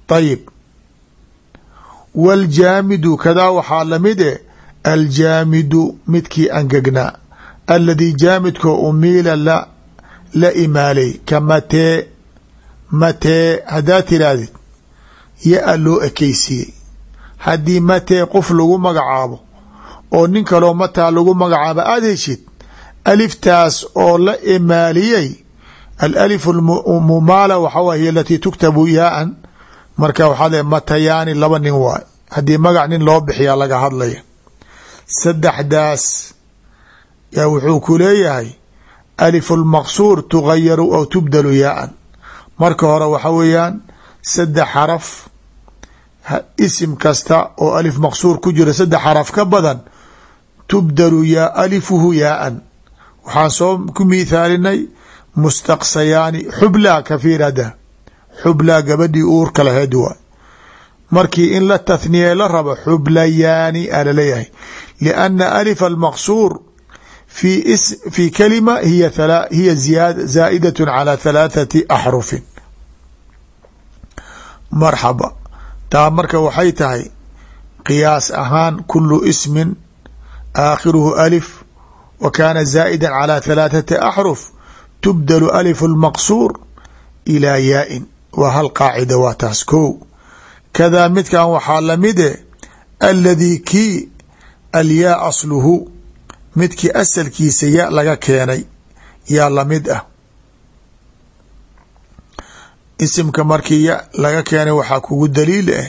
Ayib wاljaamidu kadaa waxaa la mid e aljaamidu midkii angegnaa aladii jaamidkoo umiila la la imaalay ka matee matee haddaad tirahdid ya-a loo ekeysiiyey haddii matee qof lagu magacaabo oo nin kaloo mataa lagu magacaabo aada heshid. Aliftaas oo la imaaliyey alif mumaala waxa waay hiy alatii tuktabu yaaan marka waxaad le matayaani laba nin waay. Haddii magac nin loo bixiyaa laga hadlaya. Saddexdaas yaa wuxuu ku leeyahay alif lmaqsuur tugayaru aw tubdalu yaaan. Marka hore waxa weeyaan saddex xaraf isim kasta oo alif maqsuur ku jira saddex xaraf ka badan tubdalu yaa alifuhu yaaan waxaan soo ku miithaalinay mustaqsayaani xublaa kafiirada xublaa gabadhii uurka laheed waay markii in la tathniye la rabo xublayaani a la leeyahay lianna alif almaqsuur fi kalima hiya hiya zaa'idat calى halaathati axrufin. Marxaba taa marka waxay tahay qiyaas ahaan kulu ismin aakhiruhu alif wa kaana zaa'ida calى halaathati axruf tubdalu alif اlmaqsuur ilaa yaa-in. Waa hal qaacida waa taas ko kadaa midkan waxaa lamide aladii kii alyaa asluhu midkii asalkiisa ya laga keenay yaa la mid ah isimka markii ya laga keenay waxaa kugu daliil ah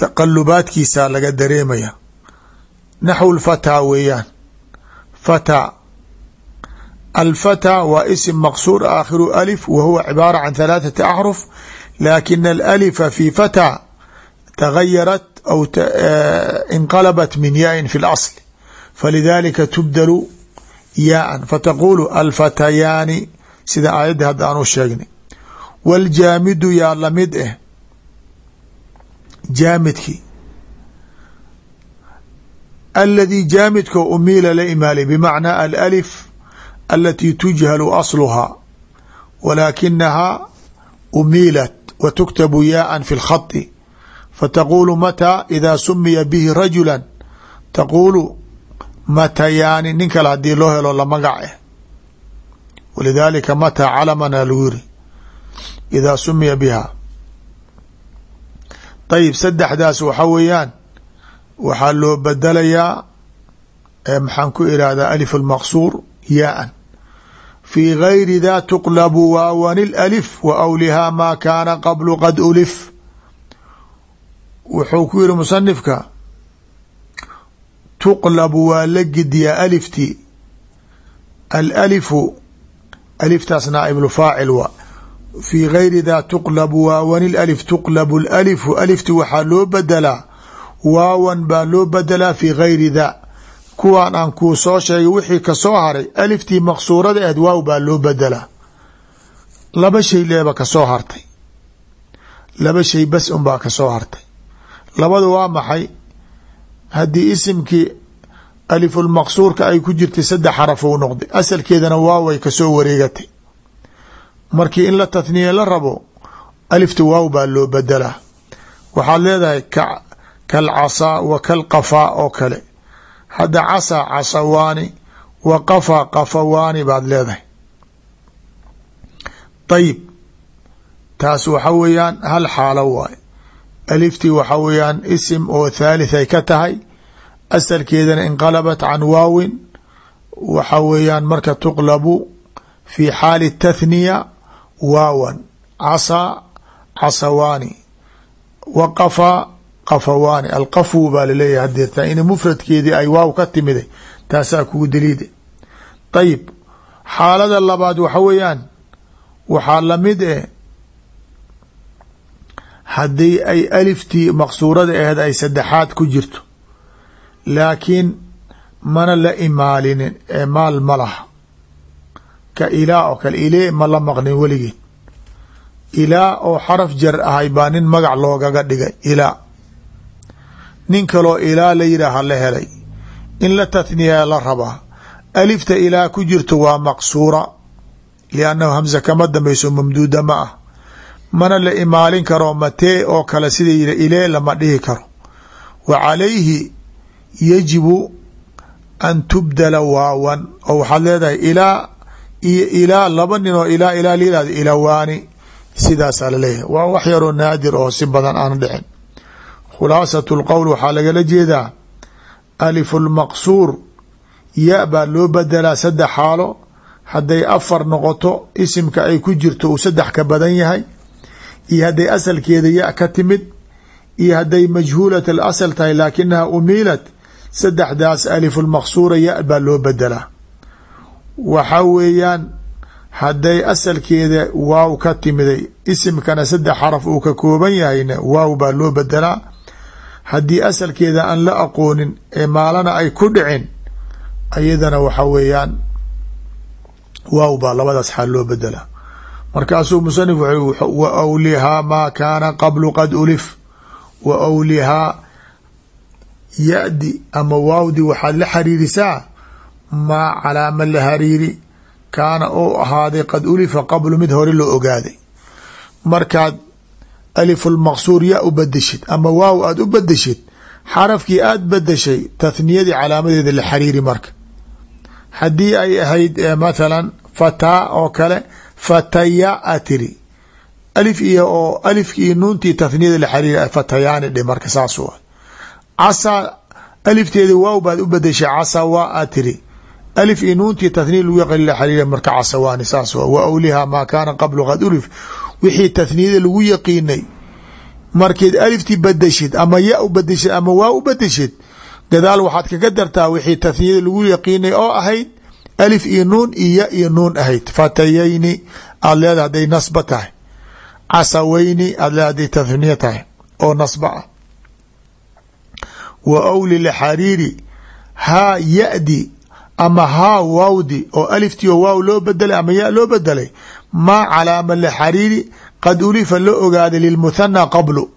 taqalubaadkiisaa laga dareemaya. Naxwu lfataa weeyaan. Fataa alfataa waa isim maqsuur aakhiru alif wa huwa cibaara can halaathati axruf laakina alalifa fi fataa tagayarat aw inqalabat min yain fi اlasl falidalika tubdalu yaaan. Fataqulu alfatayaani sida aayadda hadda aan sheegnay wاljaamidu yaa lamid ah jaamidkii aladii jaamidka umiila la imaalay bimacnaa alأlif alati tujhalu asluhaa walaakinahaa umiilat wa tuktabu yaaan fi اlkhadi fataqulu mataa ida sumiya bihi rajula taquulu matayaani nin kale hadii loo helo la magac eh walidaalika mataa calamana lagu yiri idaa sumiya biha ayib saddexdaas waxa weeyaan waxaa loo badalayaa maxaan ku irahdaa alif almaqsuur yaaan fii gayri da tuqlabu waawan اlalif wa awlihaa maa kaana qablu qad ulif wuxuu ku yihi musanifka tuqlabu waa la gidiyaa alifti alalifu aliftaas naaibulfaacil waa fii gayri da tuqlabu waawan lalif tuqlabu lalifu alifti waxaa loo bedelaa waawan baa loo bedelaa fii gayri da kuwaan aan kuu soo sheegay wixii ka soo haray aliftii maqsuurada ahed waaw baa loo bedelaa laba shay leeba ka soo hartay. Laba shay bas unbaa ka soo hartay. Labada waa maxay? Haddii isimkii alifulmaqsuurka ay ku jirtay saddex xaraf ou noqday asalkeedana waaway ka soo wareegatay markii in la tathniye la rabo alifta waaw baa loo bedelaa waxaad leedahay kalcasaa wa kalqafaa oo kale. Hadda casaa casawaani wa qafaa qafawaani baad leedahay. Ayib taas waxa weeyaan hal xaalo waay aliftii waxa weeyaan isim oo thalith ay ka tahay. Asalkeedana inqalabat can waawin. Waxa weeyaan marka tuqlabu fi xaali tathniya waawan casaa casawaani wa qafaa qafawaani. Alqafwu baa la leeyahay hadeertaa in mufradkeedii ay waaw ka timiday taasaa kugu daliida ayib xaalada labaad waxa weeyaan waxaa la mid eh haddii ay aliftii maqsuurada aheed ay saddexaad ku jirto laakiin mana la imaalinin ee maal ma laha ka ilaa oo kale ilee ma la maqnin weligeed ilaa oo xaraf jar ahay baa nin magac loogaga dhigay ilaa. Nin kaloo ilaa la yidhaaha la helay. In la tathniyaa la rabaa. Alifta ilaa ku jirto waa maqsuura liannahu hamsa kama dambayso mamduuda ma ah. Mana la imaalin karo matee oo kale sida yidhi ilee lama dhihi karo. Wa calayhi yajibu an tubdala waawan oo waxaad leedahay ilaa iyo ilaa laba nin oo ilaa ilaa layihahdo ilawaani sidaasaa la leeyahay waa wax yaroo naadir oo si badan aan dhicin. Khulaasat lqowl waxaa lagala jeedaa alifu lmaqsuur ya baa loo bedelaa saddex xaalo. Hadday afar noqoto isimka ay ku jirto uu saddex ka badan yahay. Iyo hadday asalkeeda ya ka timid iyo hadday majhuulat alasal tahay laakinaha umiilat saddexdaas alifu lmaqsuura ya baa loo bedelaa waxa weeyaan hadday asalkeeda waaw ka timiday isimkana saddex xaraf uu ka kooban yahayna waaw baa loo bedelaa haddii asalkeeda aan la aqoonin ee maalana ay ku dhicin ayadana waxa weeyaan waaw baa labadaas xaal loo bedelaa markaasuu musanif wa awlihaa maa kaana qablu qad ulif wa awlihaa ya-di ama waawdi waxaad la xariirisaa maa calaama la hariiri kaana oo ahaaday qad ulifa qablu mid hore loo ogaaday. Markaad alifulmaqsuur ya u badeshid ama waaw aada u badeshid xarafkii aada badeshay tathniyadii calaamadeeda la xariiri marka. Haddii ay ahayd mathalan fataa oo kale fataya a tiri. Alif iyo oo alifki iyo nuuntii tathniyada la xariiri fatayaani dhe marka saas casaa alifteeda waaw baad u badeshay casa waa a tiri alif iyo nuuntii tathniya lagu yaqali la xariira marka casawaani saas wa wa awlihaa maa kaana qablu qad ulif wixii tathniyada lagu yaqiinay markeed aliftii badeshid ama ya u badeshid ama waa u badeshid gadaal waxaad kaga dartaa wixii tathniyada lagu yaqiinay oo ahayd alif iyo nuun iyo ya iyo nuun ahayd fatayayni aad leedahay hadday nasba ama haa waawdi oo aliftii oo waaw loo bedelay ama ya loo bedelay maa calaama laxariiri qad ulifa la ogaaday lilmuthana qablu.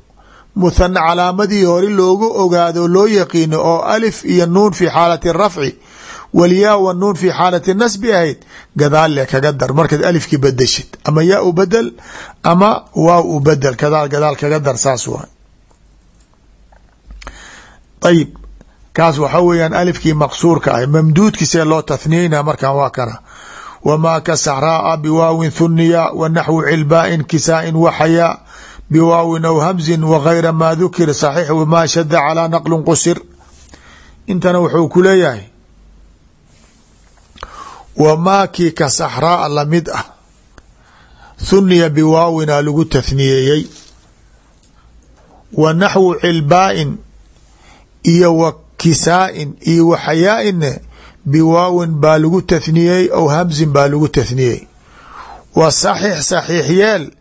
Muthana calaamadii hore loogu ogaado loo yaqiino oo alif iyo nuun fi xaalati rafci walyaa wa nuun fi xaalati nasbi ahayd gadaal le kaga dar. Markaad alifkii bedeshid ama yaa u bedel ama waaw u bedel gadaal kaga dar saas waay. Ayib kaas waxa weeyaan alifkii maqsuurka ah mamduudkiisee loo tathniyeyna markan waa kana wamaa ka saxraaa biwaawin thuniya wa naxwu cilbaain kisaain waxayaa biwaawin aw hamzin wagayra maa dukir saxiix wmaa shada calaa naqlin qusir. Intana wuxuu ku leeyahay wamaa kii ka saxraa la mid ah thuniya biwaawina lagu tathniyeeyey. Wa naxwu cilbaain iyo kisaain iyo wa xayaainne biwaawin baa lagu tathniyey aw hamzin baa lagu tathniyey wa saxiix saxiix yeel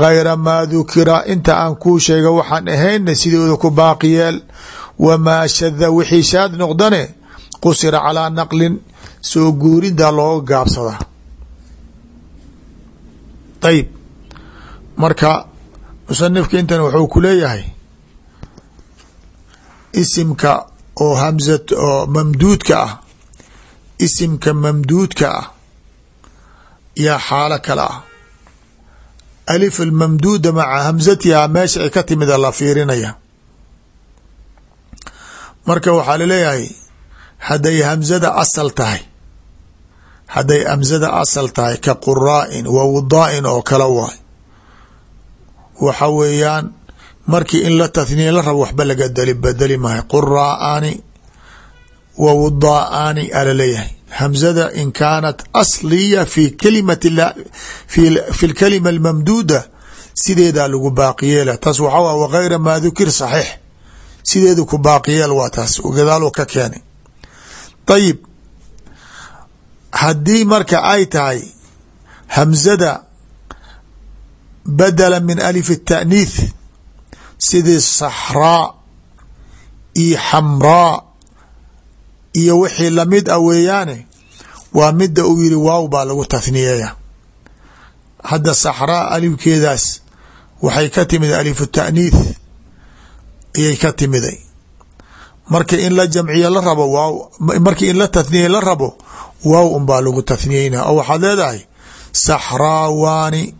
gayra maa dukira inta aan kuu sheega waxaan ahaynna sidooda ku baaqi yeel. Wamaa shada wixii shaad noqdane qusira calaa naqlin soo guurindaa looga gaabsadaa ayib marka musanifka intan wuxuu ku leeyahay isimka oo hamza oo mamduudka ah isimka mamduudka ah yaa xaalo kale ah. Alif almamduuda maca hamsatiha meesha ay ka timida la fiirinaya. Marka waxaa la leeyahay hadday hamzada asal tahay hadday hamzada asal tahay ka quraa'in wa wudaa'in oo kale waay. Waxa weeyaan markii in la tathniya la rabo waxba laga dali bedeli maayo quraa'aani wa wudaa'aani alaleeyahay hamzada in kaanat asliya fi kalimati fi lkalima almamduuda sideedaa lagu baaqiyeela taas waxaa wa wagayra maa dukir saxiix sideedu ku baaqiyeel waa taas gadaaluu ka keenay ayib haddii marka ay tahay hamzada badala min alif الtaأniith sidii saxraa iyo xamraa iyo wixii la mid ah weeyaane waa midda uu yiri waaw baa lagu taniyeeya hadda saxraa alifkeedaas waxay ka timid alifu taaniith ayay ka timiday. Marka in la jamciye la rabo waaw markii in la taniyey la rabo waaw unbaa lagu taniyeyna oo waxaad leedahay saxraawaani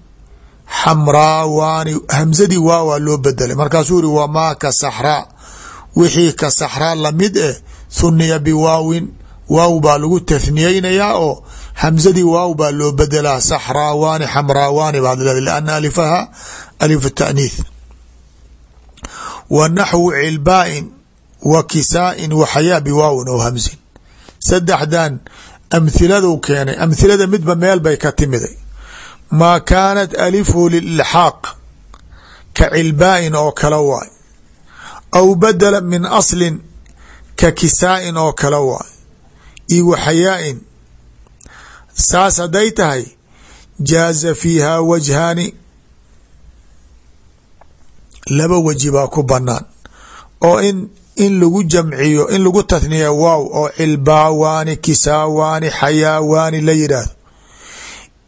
xamraawaani hamzadii waawaa loo bedelay markaasuu yiri wamaa ka saxraa wixii ka saxraa la mid eh thuniya biwaawin waaw baa lagu tathniyeynayaa oo hamzadii waaw baa loo bedelaa saxraawaani xamraawaani baad leeda lianna alifaha alifu taaniith wa naxwu cilbaain wa kisaain wa xayaa biwaawin oo hamzin. Saddexdan amhiladu keenay. Amhilada midba meel bay ka timiday maa kaanat alifhu lilxaaq ka cilbaain oo kale waay. Aw badala min aslin ka kisaain oo kale waay. Io wa xayaain saas hadday tahay jaaza fiiha wajhaani laba weji baa ku banaan oo in in lagu jamciyo in lagu tathniya waaw oo cilbaawaani kisaawaani xayaawaani la yidhaahdo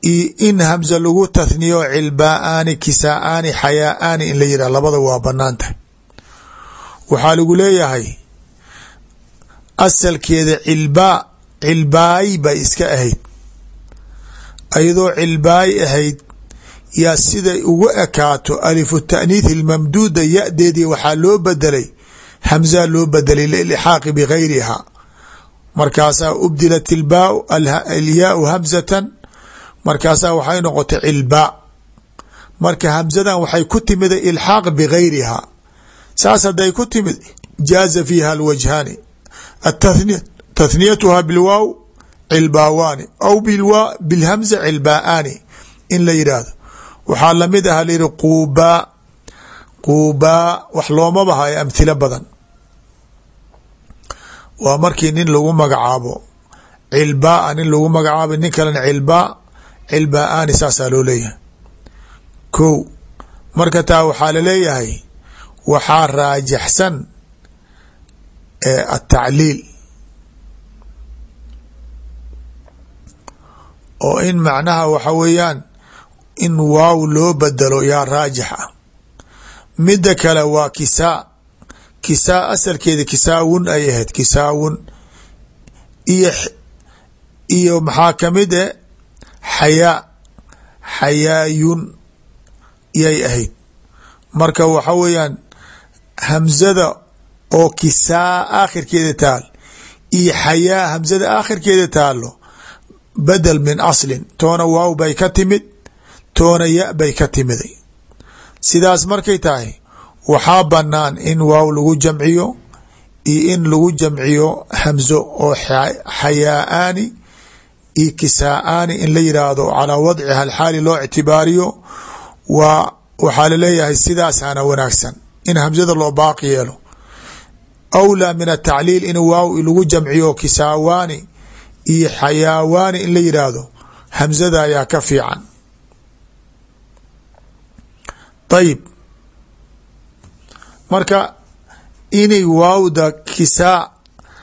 in hamza lagu tathniyo cilbaa-aani kisaa-aani in la yidhahdo labada waa bannaan tahay waxaa lagu leeyahay asalkeeda cilbaa cilbaay bay iska ahayd. Ayadoo cilbaay ahayd yaa siday ugu ekaato alifu taaniith ilmamduuda ya-deedii waxaa loo bedelay hamzaa loo bedelay lilxaaqi bigayriha markaasaa ubdilat ilbaa alyaau hamzatan markaasaa waxay noqotay cilbaa marka hamzadan waxay ku timida ilxaaq bigayriha saas hadday ku timid jaaza fiiha alwajhaani. Tathniyatuha bilwaaw cilbaawaani aw bilhamza cilbaa-aani in la yidhaahdo waxaa la mid aha layihi quubaa quubaa wax loomaba hayo amhilo badan. Waa markii nin lagu magacaabo. Cilbaa nin lagu magacaabo nin kalena cilbaa cilbaa-aani saasaa loo leeyahay. Ko marka taa waxaa la leeyahay waxaa raajaxsan atacliil oo in macnaha waxa weeyaan in waaw loo bedelo yaa raajix ah. Midda kale waa kisaa. Kisaa asalkeeda kisaawun ay ahayd. Kisaawun iyo iyo maxaa ka mid e xayaa xayaayun yay ahayd. Marka waxa weeyaan hamzada oo kisaa aakhirkeeda taal iyo xayaa hamzada aakhirkeeda taalo badel min aslin toona waaw bay ka timid toona ya bay ka timiday sidaas markay tahay waxaa banaan in waaw lagu jamciyo iyo in lagu jamciyo hamzo oo xayaa-aani iyo kisaa-aani in la yidhaahdo calaa wadciha alxaali loo ictibaariyo waa waxaa la leeyahay sidaasana wanaagsan. In hamzada loo baaqi yeelo. Awlaa min atacliil in waaw lagu jamciyo kisaawaani iyo xayaawaani in la yidhaahdo hamzada ayaa ka fiican. Ayib marka inay waawda kisaa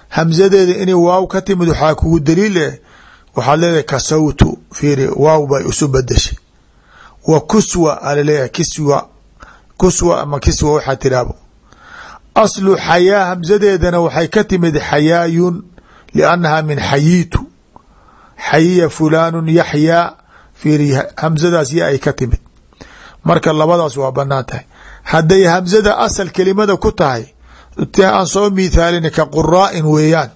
hamzadeeda inay waaw ka timid waxaa kugu daliil eh waxaad leedahay kasawtu fiiri waaw bay isu bedeshay wa kuswa alaleeyahay kiswa kuswa ama kiswa waxaa tiraabo. Aslu xayaa hamzadeedana waxay ka timid xayaayun liannaha min xayiitu. Xayiya fulaanu yaxyaa fiiri hamzadaas ya ay ka timid. Marka labadaas waa bannaan tahay. Hadday hamzada asal kelimada ku tahay aan soo mithaalin ka quraa'in weeyaan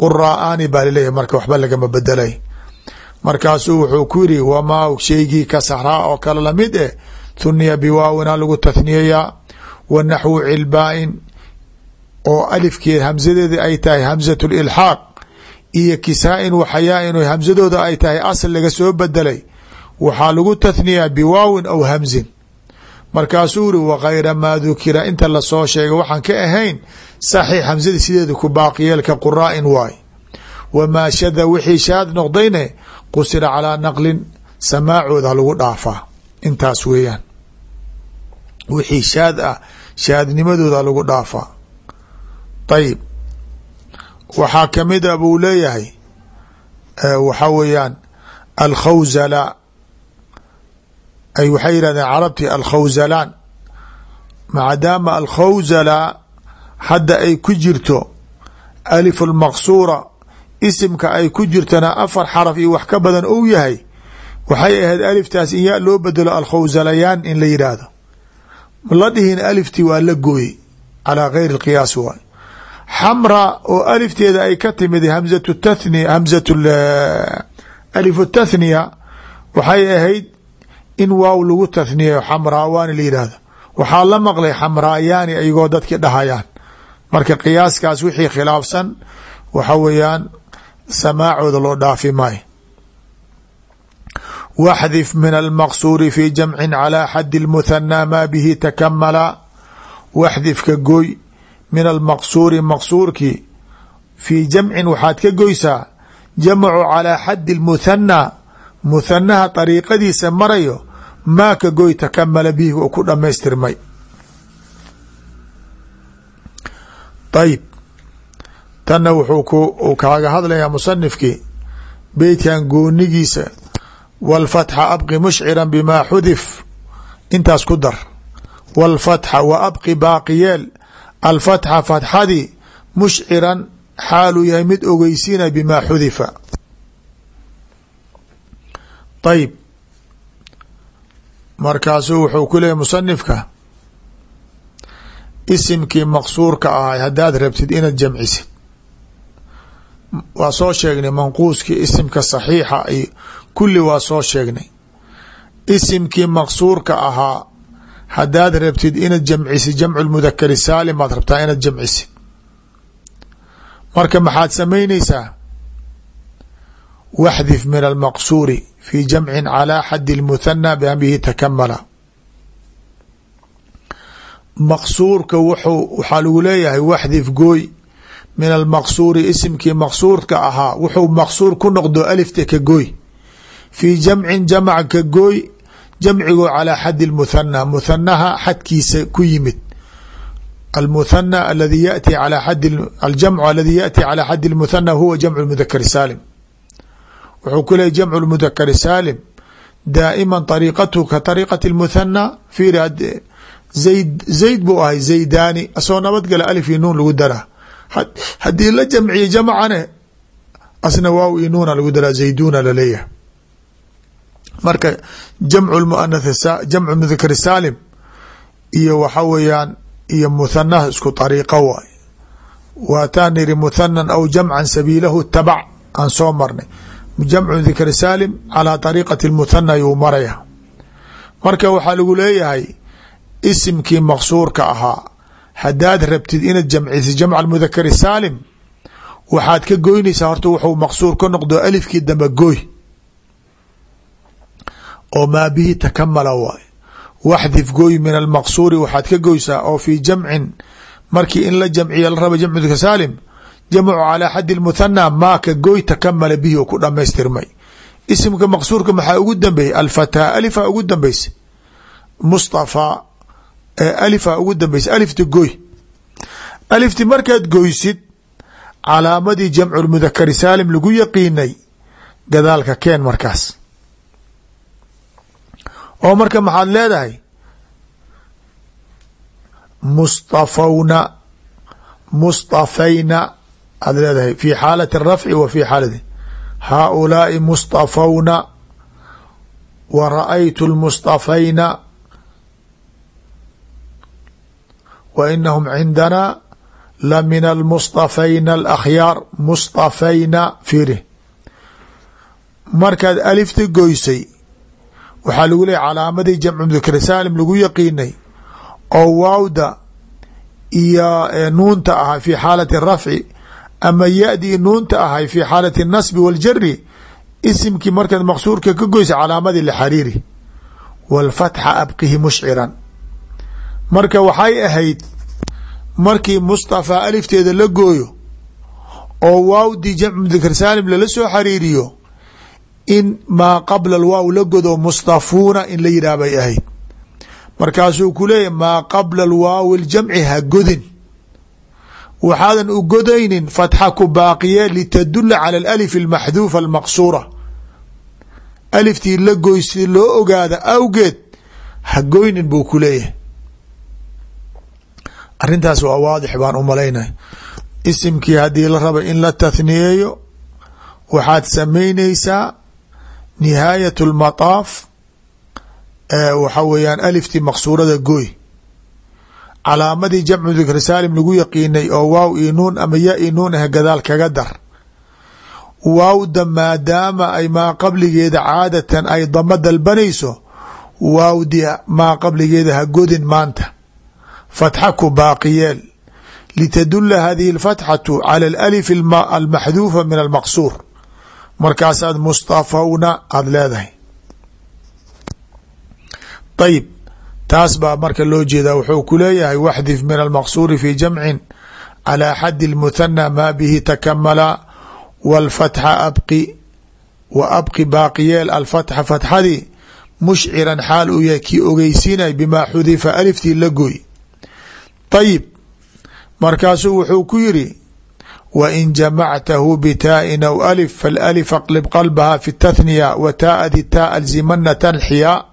quraa'aani baa laleeyahy marka waxba lagama bedelay markaasuu wuxuu ku yiri wamaa shaygii ka saxraa oo kale la mid eh? Thuniya biwaawina lagu tathniyayaa. Wa naxwu cilbaa-in. Oo alifkeed hamzadeeda ay tahay hamzatu lilxaaq iyo kisaa-in waxayaa-in o hamzadooda ay tahay asl laga soo bedelay waxaa lagu tathniyaa biwaawin aw hamzin markaasuu iri wakayra maa dukira inta la soo sheegay waxaan ka ahayn saxiix hamzada sideeda ku baaqiyeelka quraa'in waay. Wamaa shada wixii shaad noqdayne qusira calaa naqlin samaacooda lagu dhaafaa intaas weeyaan. Wixii shaad ah shaadnimadooda lagu dhaafaa ayib waxaa ka mid a buu leeyahay waxaa weeyaan alkhawzala ay waxay yihahdeen carabti alkhawzalaan. Maadaama alkhawzala hadda ay ku jirto alif almaqsuura isimka ay ku jirtana afar xaraf iyo wax ka badan ou yahay waxay ahayd aliftaas in ya loo bedelo alkhawzalayaan in la yidhaahdo. La dhihin aliftii waa la gooyey calaa gayri qiyaas waay. Xamra oo alifteeda ay ka timid hamzatu tathni hamzatu alifu tathniya waxay ahayd in waaw lagu tathniyayo xamraawaani la yidhaahdo. Waxaa la maqlay xamraayaani ayagoo dadki dhahayaan. Marka qiyaaskaas wixii khilaafsan waxa weeyaan samaacooda loo dhaafi maayo. Waxdif min almaqsuuri fi jamcin calaa xadi lmuthanaa maa bihi takamala waxdifka goy min almaqsuuri maqsuurkii fii jamcin waxaad ka goysaa jamcu calaa xadi lmuthanaa muthanaha dariiqadiisa marayo maa ka goy takamala bihi oo ku dhamaystirmay ayib tanna wuxuu kaaga hadlayaa musanifkii beytkan goonigiisa wاlfatxa abqi mushcira bima xudif intaas ku dar. Wاlfatxa wa abqi baaqiyeel alfatxa fatxadii mushciran xaaluu yahay mid ogeysiina bima xudifa ayib markaasuu wuxuu ku leeyay musanifka isimkii maqsuurka ahay haddaad rabtid inaad jamcisid. Waa soo sheegnay manquuskii isimka saxiixa iyo kulli waa soo sheegnay. Isimkii maqsuurka ahaa haddaad rabtid inaad jamcisid jamcu mudakari saalim aad rabtaa inaad jamcisid. Marka maxaad samaynaysaa? Waxdif min almaqsuuri fi jamcin calaa xaddi lmuhanaa biamrihi takamala maqsuurka wuxuu waxaa lagu leeyahay waxdif gooy min almaqsuuri isimkii maqsuurka ahaa wuxuu maqsuur ku noqdo alifta ka gooy fii jamcin jamac ka gooy jamcigo calaa xaddi lmuhanaa muhanaha xadkiisa ku yimid almuhana aladi yati alaa xaddi aljamcu aladi yaati calaa xaddi lmuhana huwa jamcu mudakar saalim wuxuu ku leeyay jamcu lmudakari saalim daa'ima طariiqatu ka طariiqati اlmuthana fiiri zayd zayd buu ahay zaydaani asoo nabadgala alif iyo nuun lagu daraa haddii la jamciye jamcane asna waaw iyo nuuna lagu daraa zayduna laleeyahay marka jamcu muanath jamcu mudakari saalim iyo waxa weeyaan iyo muthanaha isku طariiqo waay waataan iri muthanan aw jamcan sabiilahu tabac aan soo marnay jamcu dikri saalim calaa طariiqati اmuthana yuu maraya. Marka waxaa lagu leeyahay isimkii maqsuurka ahaa haddaad rabtid inaad jamcisid jamc mudakari saalim waxaad ka goynaysaa horta wuxuu maqsuur ka noqdo alifkii dambe gooy. Oo maa bihi takamala waay. Waxdif gooy min almaqsuuri waxaad ka goysaa oo fii jamcin markii in la jamciya la raba jamcu dikri saalim jamcu calaa xadi muthana maa ka goy takamala bihi oo ku dhamaystirmay isimka maqsuurka maxaa ugu dambeeyey alfataa alifa ugu dambeysa mustafaa alifa ugu dambeysa alifta goy. Alifti markaad goysid calaamadii jamcu mudakari saalim lagu yaqiinay gadaalka keen markaas. Oo marka maxaad leedahay mustafawna mustafayna aad leedahay fi xaalati rafci wa fi xaalati. Haaulaai mustafawna wa ra'aytu lmustafayna wa inahum cindana la min almustafayna alakhyaar mustafayna fiiri. Markaad alifta goysay waxaa lagu leeyay calaamadii jamcu mudakar saalim lagu yaqiinay oo waawda iyo nuunta ahaa fi xaalati rafci ama yadii nuunta ahay fi xaalati nasbi waljari isimkii markaad maqsuurka ka goysa calaamadii la xariiri walfatxa abqihi mushciran. Marka waxay ahayd markii mustafaa alifteeda la gooyo oo waawdii jamc dakr saalim lala soo xariiriyo in maa qabla alwaaw la godo mustafuuna in la yidhaah bay ahayd. Markaasuu ku leeyahy maa qabla alwaawi ljamci ha godin waxaadan u godaynin fatxa ku baaqiye litadula cala alif almaxduufa almaqsuura. Aliftii la goysi loo ogaada awgeed ha goynin buu ku leeyahay. Arrintaas waa waadix baan u malaynaya isimkii haddii la raba in la tathniyeeyo waxaad samaynaysaa nihaayat اlmataaf waxa weeyaan aliftii maqsuurada gooy calaamadii jamcu dikri saalim lagu yaqiinay oo waaw io nuun ama ya io nuun ah gadaal kaga dar. Waawda maadaama ay maa qabligeeda caadatan ay damo dalbanayso waawdi maa qabligeeda ha godin maanta. Fatxa ku baaqiyeel. Litadula hadihi اlfatxatu cala alif almaxduufa min almaqsuur. Markaasaad mustafawna aada leedahay. Ayib taas baa marka loo jeedaa wuxuu ku leeyahay waxdif min almaqsuuri fi jamcin calى xadi اlmuthana maa bihi takamala wاlfatxa abqi wa abqi baaqiyeel alfatxa fatxadii mushciran xaal uu yahay kii ogeysiinay bimaa xudifa aliftii la goy ayib markaasuu wuxuu ku yiri wain jamactahu bitaaءin aw alif falأlif aqlib qalbaha fi اtathniya wa taadi taa alzimana tanxiya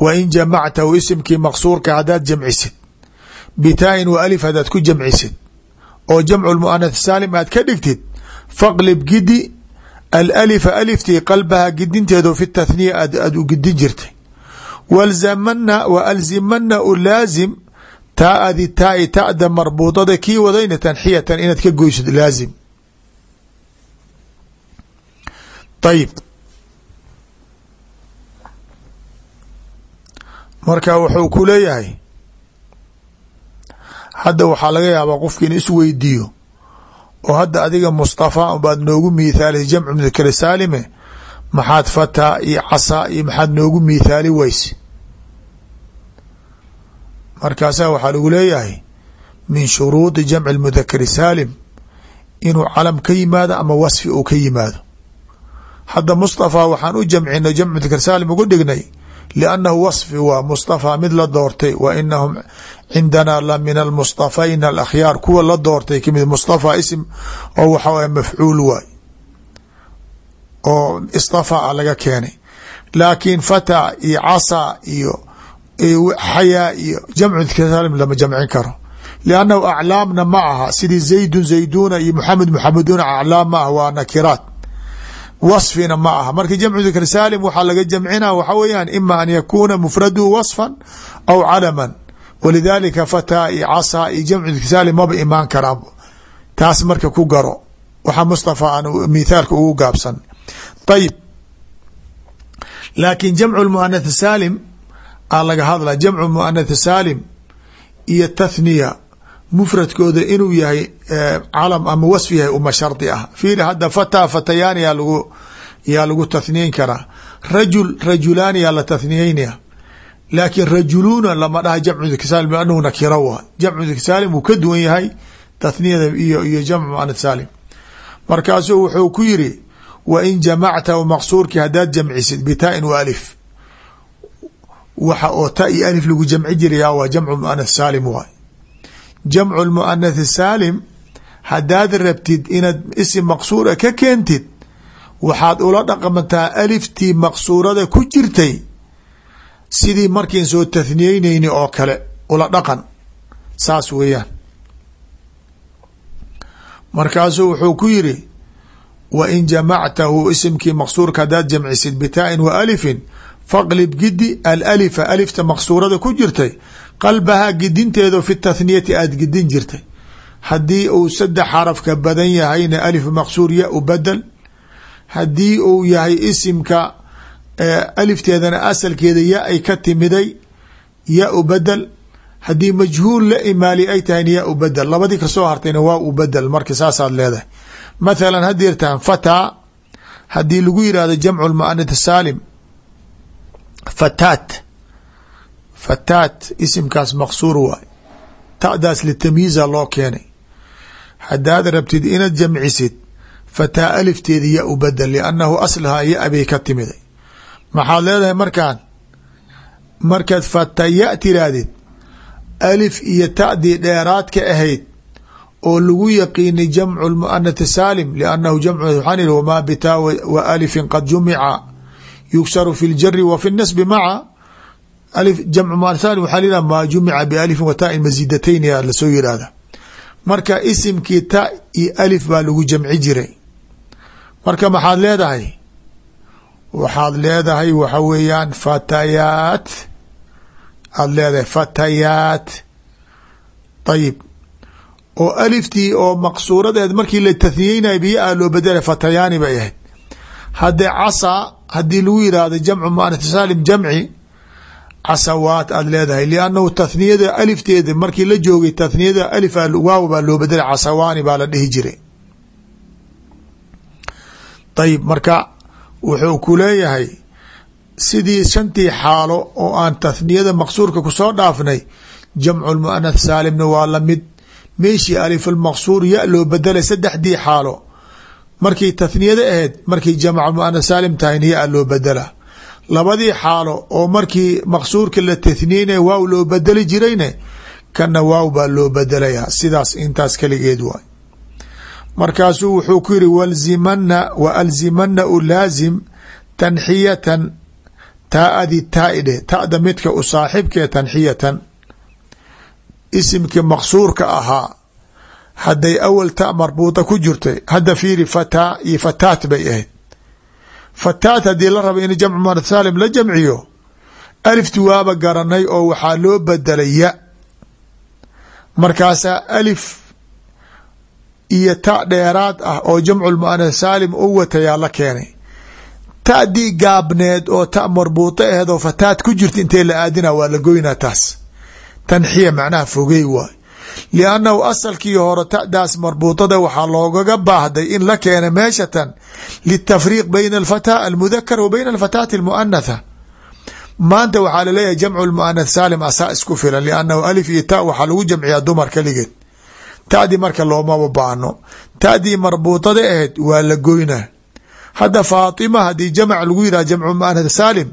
wain jamactahu isimkii maqsuurka haddaad jamcisid bitaain wa alif haddaad ku jamcisid oo jamcu lmuanath saalim aad ka dhigtid faqlib gidi alalifa aliftii qalbaha gidinteedo fi tathniya aad u gidin jirtay. Walzamana wa alzimana u laazim taaadi taai ta'da marbuudada kii wadayna tanxiyatan inaad ka goysid laazim. Ayib marka wuxuu ku leeyahay hadda waxaa laga yaabaa qofki in isweydiiyo oo hadda adiga mustafaa baad noogu miithaalis jamcu mudakar saalime maxaad fataa iyo casaa iyo maxaad noogu miithaali weyse markaasaa waxaa lagu leeyahay min shuruudi jamci mudakari saalim inuu calam ka yimaado ama wasfi uu ka yimaado. Hadda mustafaa waxaan u jamcina jamc mudakar saalim ugu dhignay liannahu wasfi waa mustafaa mid la doortay wa inahum cindanaa la min almustafayna alakhyaar kuwa la doortay ka mid mustafaa isim oo waxa waye mafcuul waay oo istafaa laga keenay laakiin fataa iyo casaa iyo xayaa iyo jamcu saalim lama jamcin karo liannahu aclaamna ma aha sidii zaydun zayduna iyo muxamed muxameduna aclaam ma ah waa nakiraat wasfina ma aha. Marka jamcu dikr saalim waxaa laga jamcina waxa weeyaan ima an yakuuna mufraduhu wasfan aw calaman. Walidaalika fataa iyo casaa iyo jamcu dikr saalim maba imaan karaan. Taas marka ku garo. Waxaa mustafa aan mithaalka ugu gaabsan. Ayib laakiin jamcu lmuanath saalim a laga hadla jamcu muanath saalim iyo tathniya mufradkooda inuu yahay calam ama wasf yahay uma shardi ah. Fiiri hadda fataa fatayaani yaa lagu yaa lagu tathniyeyn karaa. Rajul rajulaani yaa la tathniyeynaya laakiin rajuluuna lama dhaha jamcu dikr saalim anahu nakiro waa. Jamcu dikr saalim wuu ka duwan yahay tathniyada iyo iyo jamcu muanath saalim. Markaasuu wuxuu ku yiri wa in jamactahu maqsuurkii haddaad jamcisid bitaa-in waxa oo ta iyo alif lagu jamci jiraya waa jamcu muanath saalim waay jamcu lmuanath saalim haddaad rabtid inaad isim maqsuura ka keentid waxaad ula dhaqmataa aliftii maqsuurada ku jirtay sidii markiin soo tathniyeyneyni oo kale ula dhaqan. Saas weeyaan. Markaasuu wuxuu ku yiri wa in jamactahu isimkii maqsuurka haddaad jamcisid bitaa-in wa alifin faqlib gidi alalifa alifta maqsuurada ku jirtay qalbahaa gidinteedo fi tathniyati aada gidin jirtay. Haddii uu saddex xarafka badan yahayna alif maqsuur ya u badel haddii uu yahay isimka alifteedana asalkeeda ya ay ka timiday ya u bedel haddii majhuul la imaali ay tahayna ya u bedel labadii ka soo hartayna waa u bedel marka saasaad leedahay. Mathalan hadeertaan fataa haddii lagu yihahdo jamcu lmuanath saalim fataat fataat isimkaas maqsuur waay. Ta'daas litamyiiza loo keenay. Haddaad rabtid inaad jamcisid fataa alifteeda ya u bedel liannahu aslahaa ya bay ka timiday. Maxaad leedahay markaan? Markaad fataya tirahdid alif iyo ta'dii dheeraadka ahayd oo lagu yaqiinay jamcu lmuanath saalim liannahu jamcu ihi wamaa bitaa wa alifin qad jumica yugsaru fi ljari wa fi nasbi maca yihah maa jumica bialifin wa taa-in masiidatayn yaa la soo yihahda marka isimkii ta iyo alif baa lagu jamci jiray. Marka maxaad leedahay? Waxaad leedahay waxa weeyaan fatayaat. Aada leedahay fatayaat. Ayib oo aliftii oo maqsuuradeed markii la tahniyeynayo biyo ah loo bedelay fatayaani bay ahayd. Haddee casa haddii lagu yidhaahdo jamcu muanath saalim jamci casawaat aada leedahay. Liannahu tathniyada alifteeda markii la joogay tathniyada alif waaw baa loo bedelay casawaani baa la dhihi jiray. Ayib marka wuxuu ku leeyahay sidii shantii xaalo oo aan tathniyada maqsuurka ku soo dhaafnay jamcu lmuanath saalimna waa la mid meeshii alifulmaqsuur ya loo bedelay saddexdii xaalo. Markii tathniyada ahayd markii jamc muanath saalim tahayna ya loo bedela labadii xaalo oo markii maqsuurka la tathniyeyna waaw loo bedeli jirayne kana waaw baa loo bedelaya sidaas intaas kaligeed waay. Markaasuu wuxuu ku yiri walzimana wa alzimana u laazim tanxiyatan taa-adi taa-idhe ta'da midka u saaxibkee tanxiyatan. Isimkii maqsuurka ahaa hadday awal ta marbuuta ku jirtay hadda fiiri fataa iyo fataat bay ahayd fataat haddii la raba in jamcu saalim la jamciyo alifti waaba garanay oo waxaa loo bedelay ya. Markaasaa alif iyo ta dheeraad ah oo jamcu lmuanath saalim u watayaa la keenay. Ta'dii gaabneed oo ta marbuuto aheed oo fataat ku jirta intee la aadina waa la goynaa taas. Tanxiya macnaha fogey waay liannahu asalkii hore ta'daas marbuutada waxaa loogaga baahday in la keena meeshatan litafriiq bayna alfataa almudakar wa bayna alfataati almuanatha maanta waxaa la leeyahay jamcu lmuanath saalim asaa isku filan liannahu alif iyo ta waxaa lagu jamciyaa dumar kaligeed ta'dii marka loomaba baahno ta'dii marbuutada ahayd waa la goynaa hadda faatima haddii jamc lagu yidhah jamcu muanath saalim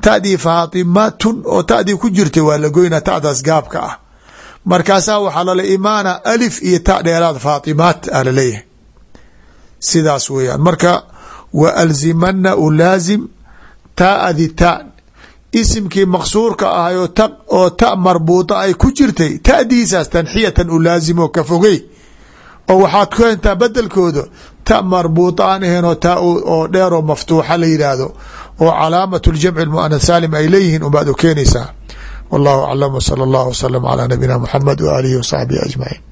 ta'dii faatimatun oo ta'dii ku jirtay waa la goynaa ta'daas gaabka ah markaasaa waxaa lala imaana alif iyo ta dheeraad faatimaat a la leeyahay sidaas weeyaan. Marka wa alzimana u laazim taadi ta. Isimkii maqsuurka ahay oo ta marbuuta ay ku jirtay ta'diisaas tanxiyatan u laazimo ka fogey oo waxaad ku hentaa bedelkooda ta marbuuta aan ahayn oo ta oo dheer oo maftuuxa la yidhaahdo oo calaamat ljamci muanath saalim ay leeyihiin ubaad u keenaysaa wallahu aclam wsala allah wslam calaa nabiyina muxamed waaalihi wasaxbihi ajmaciin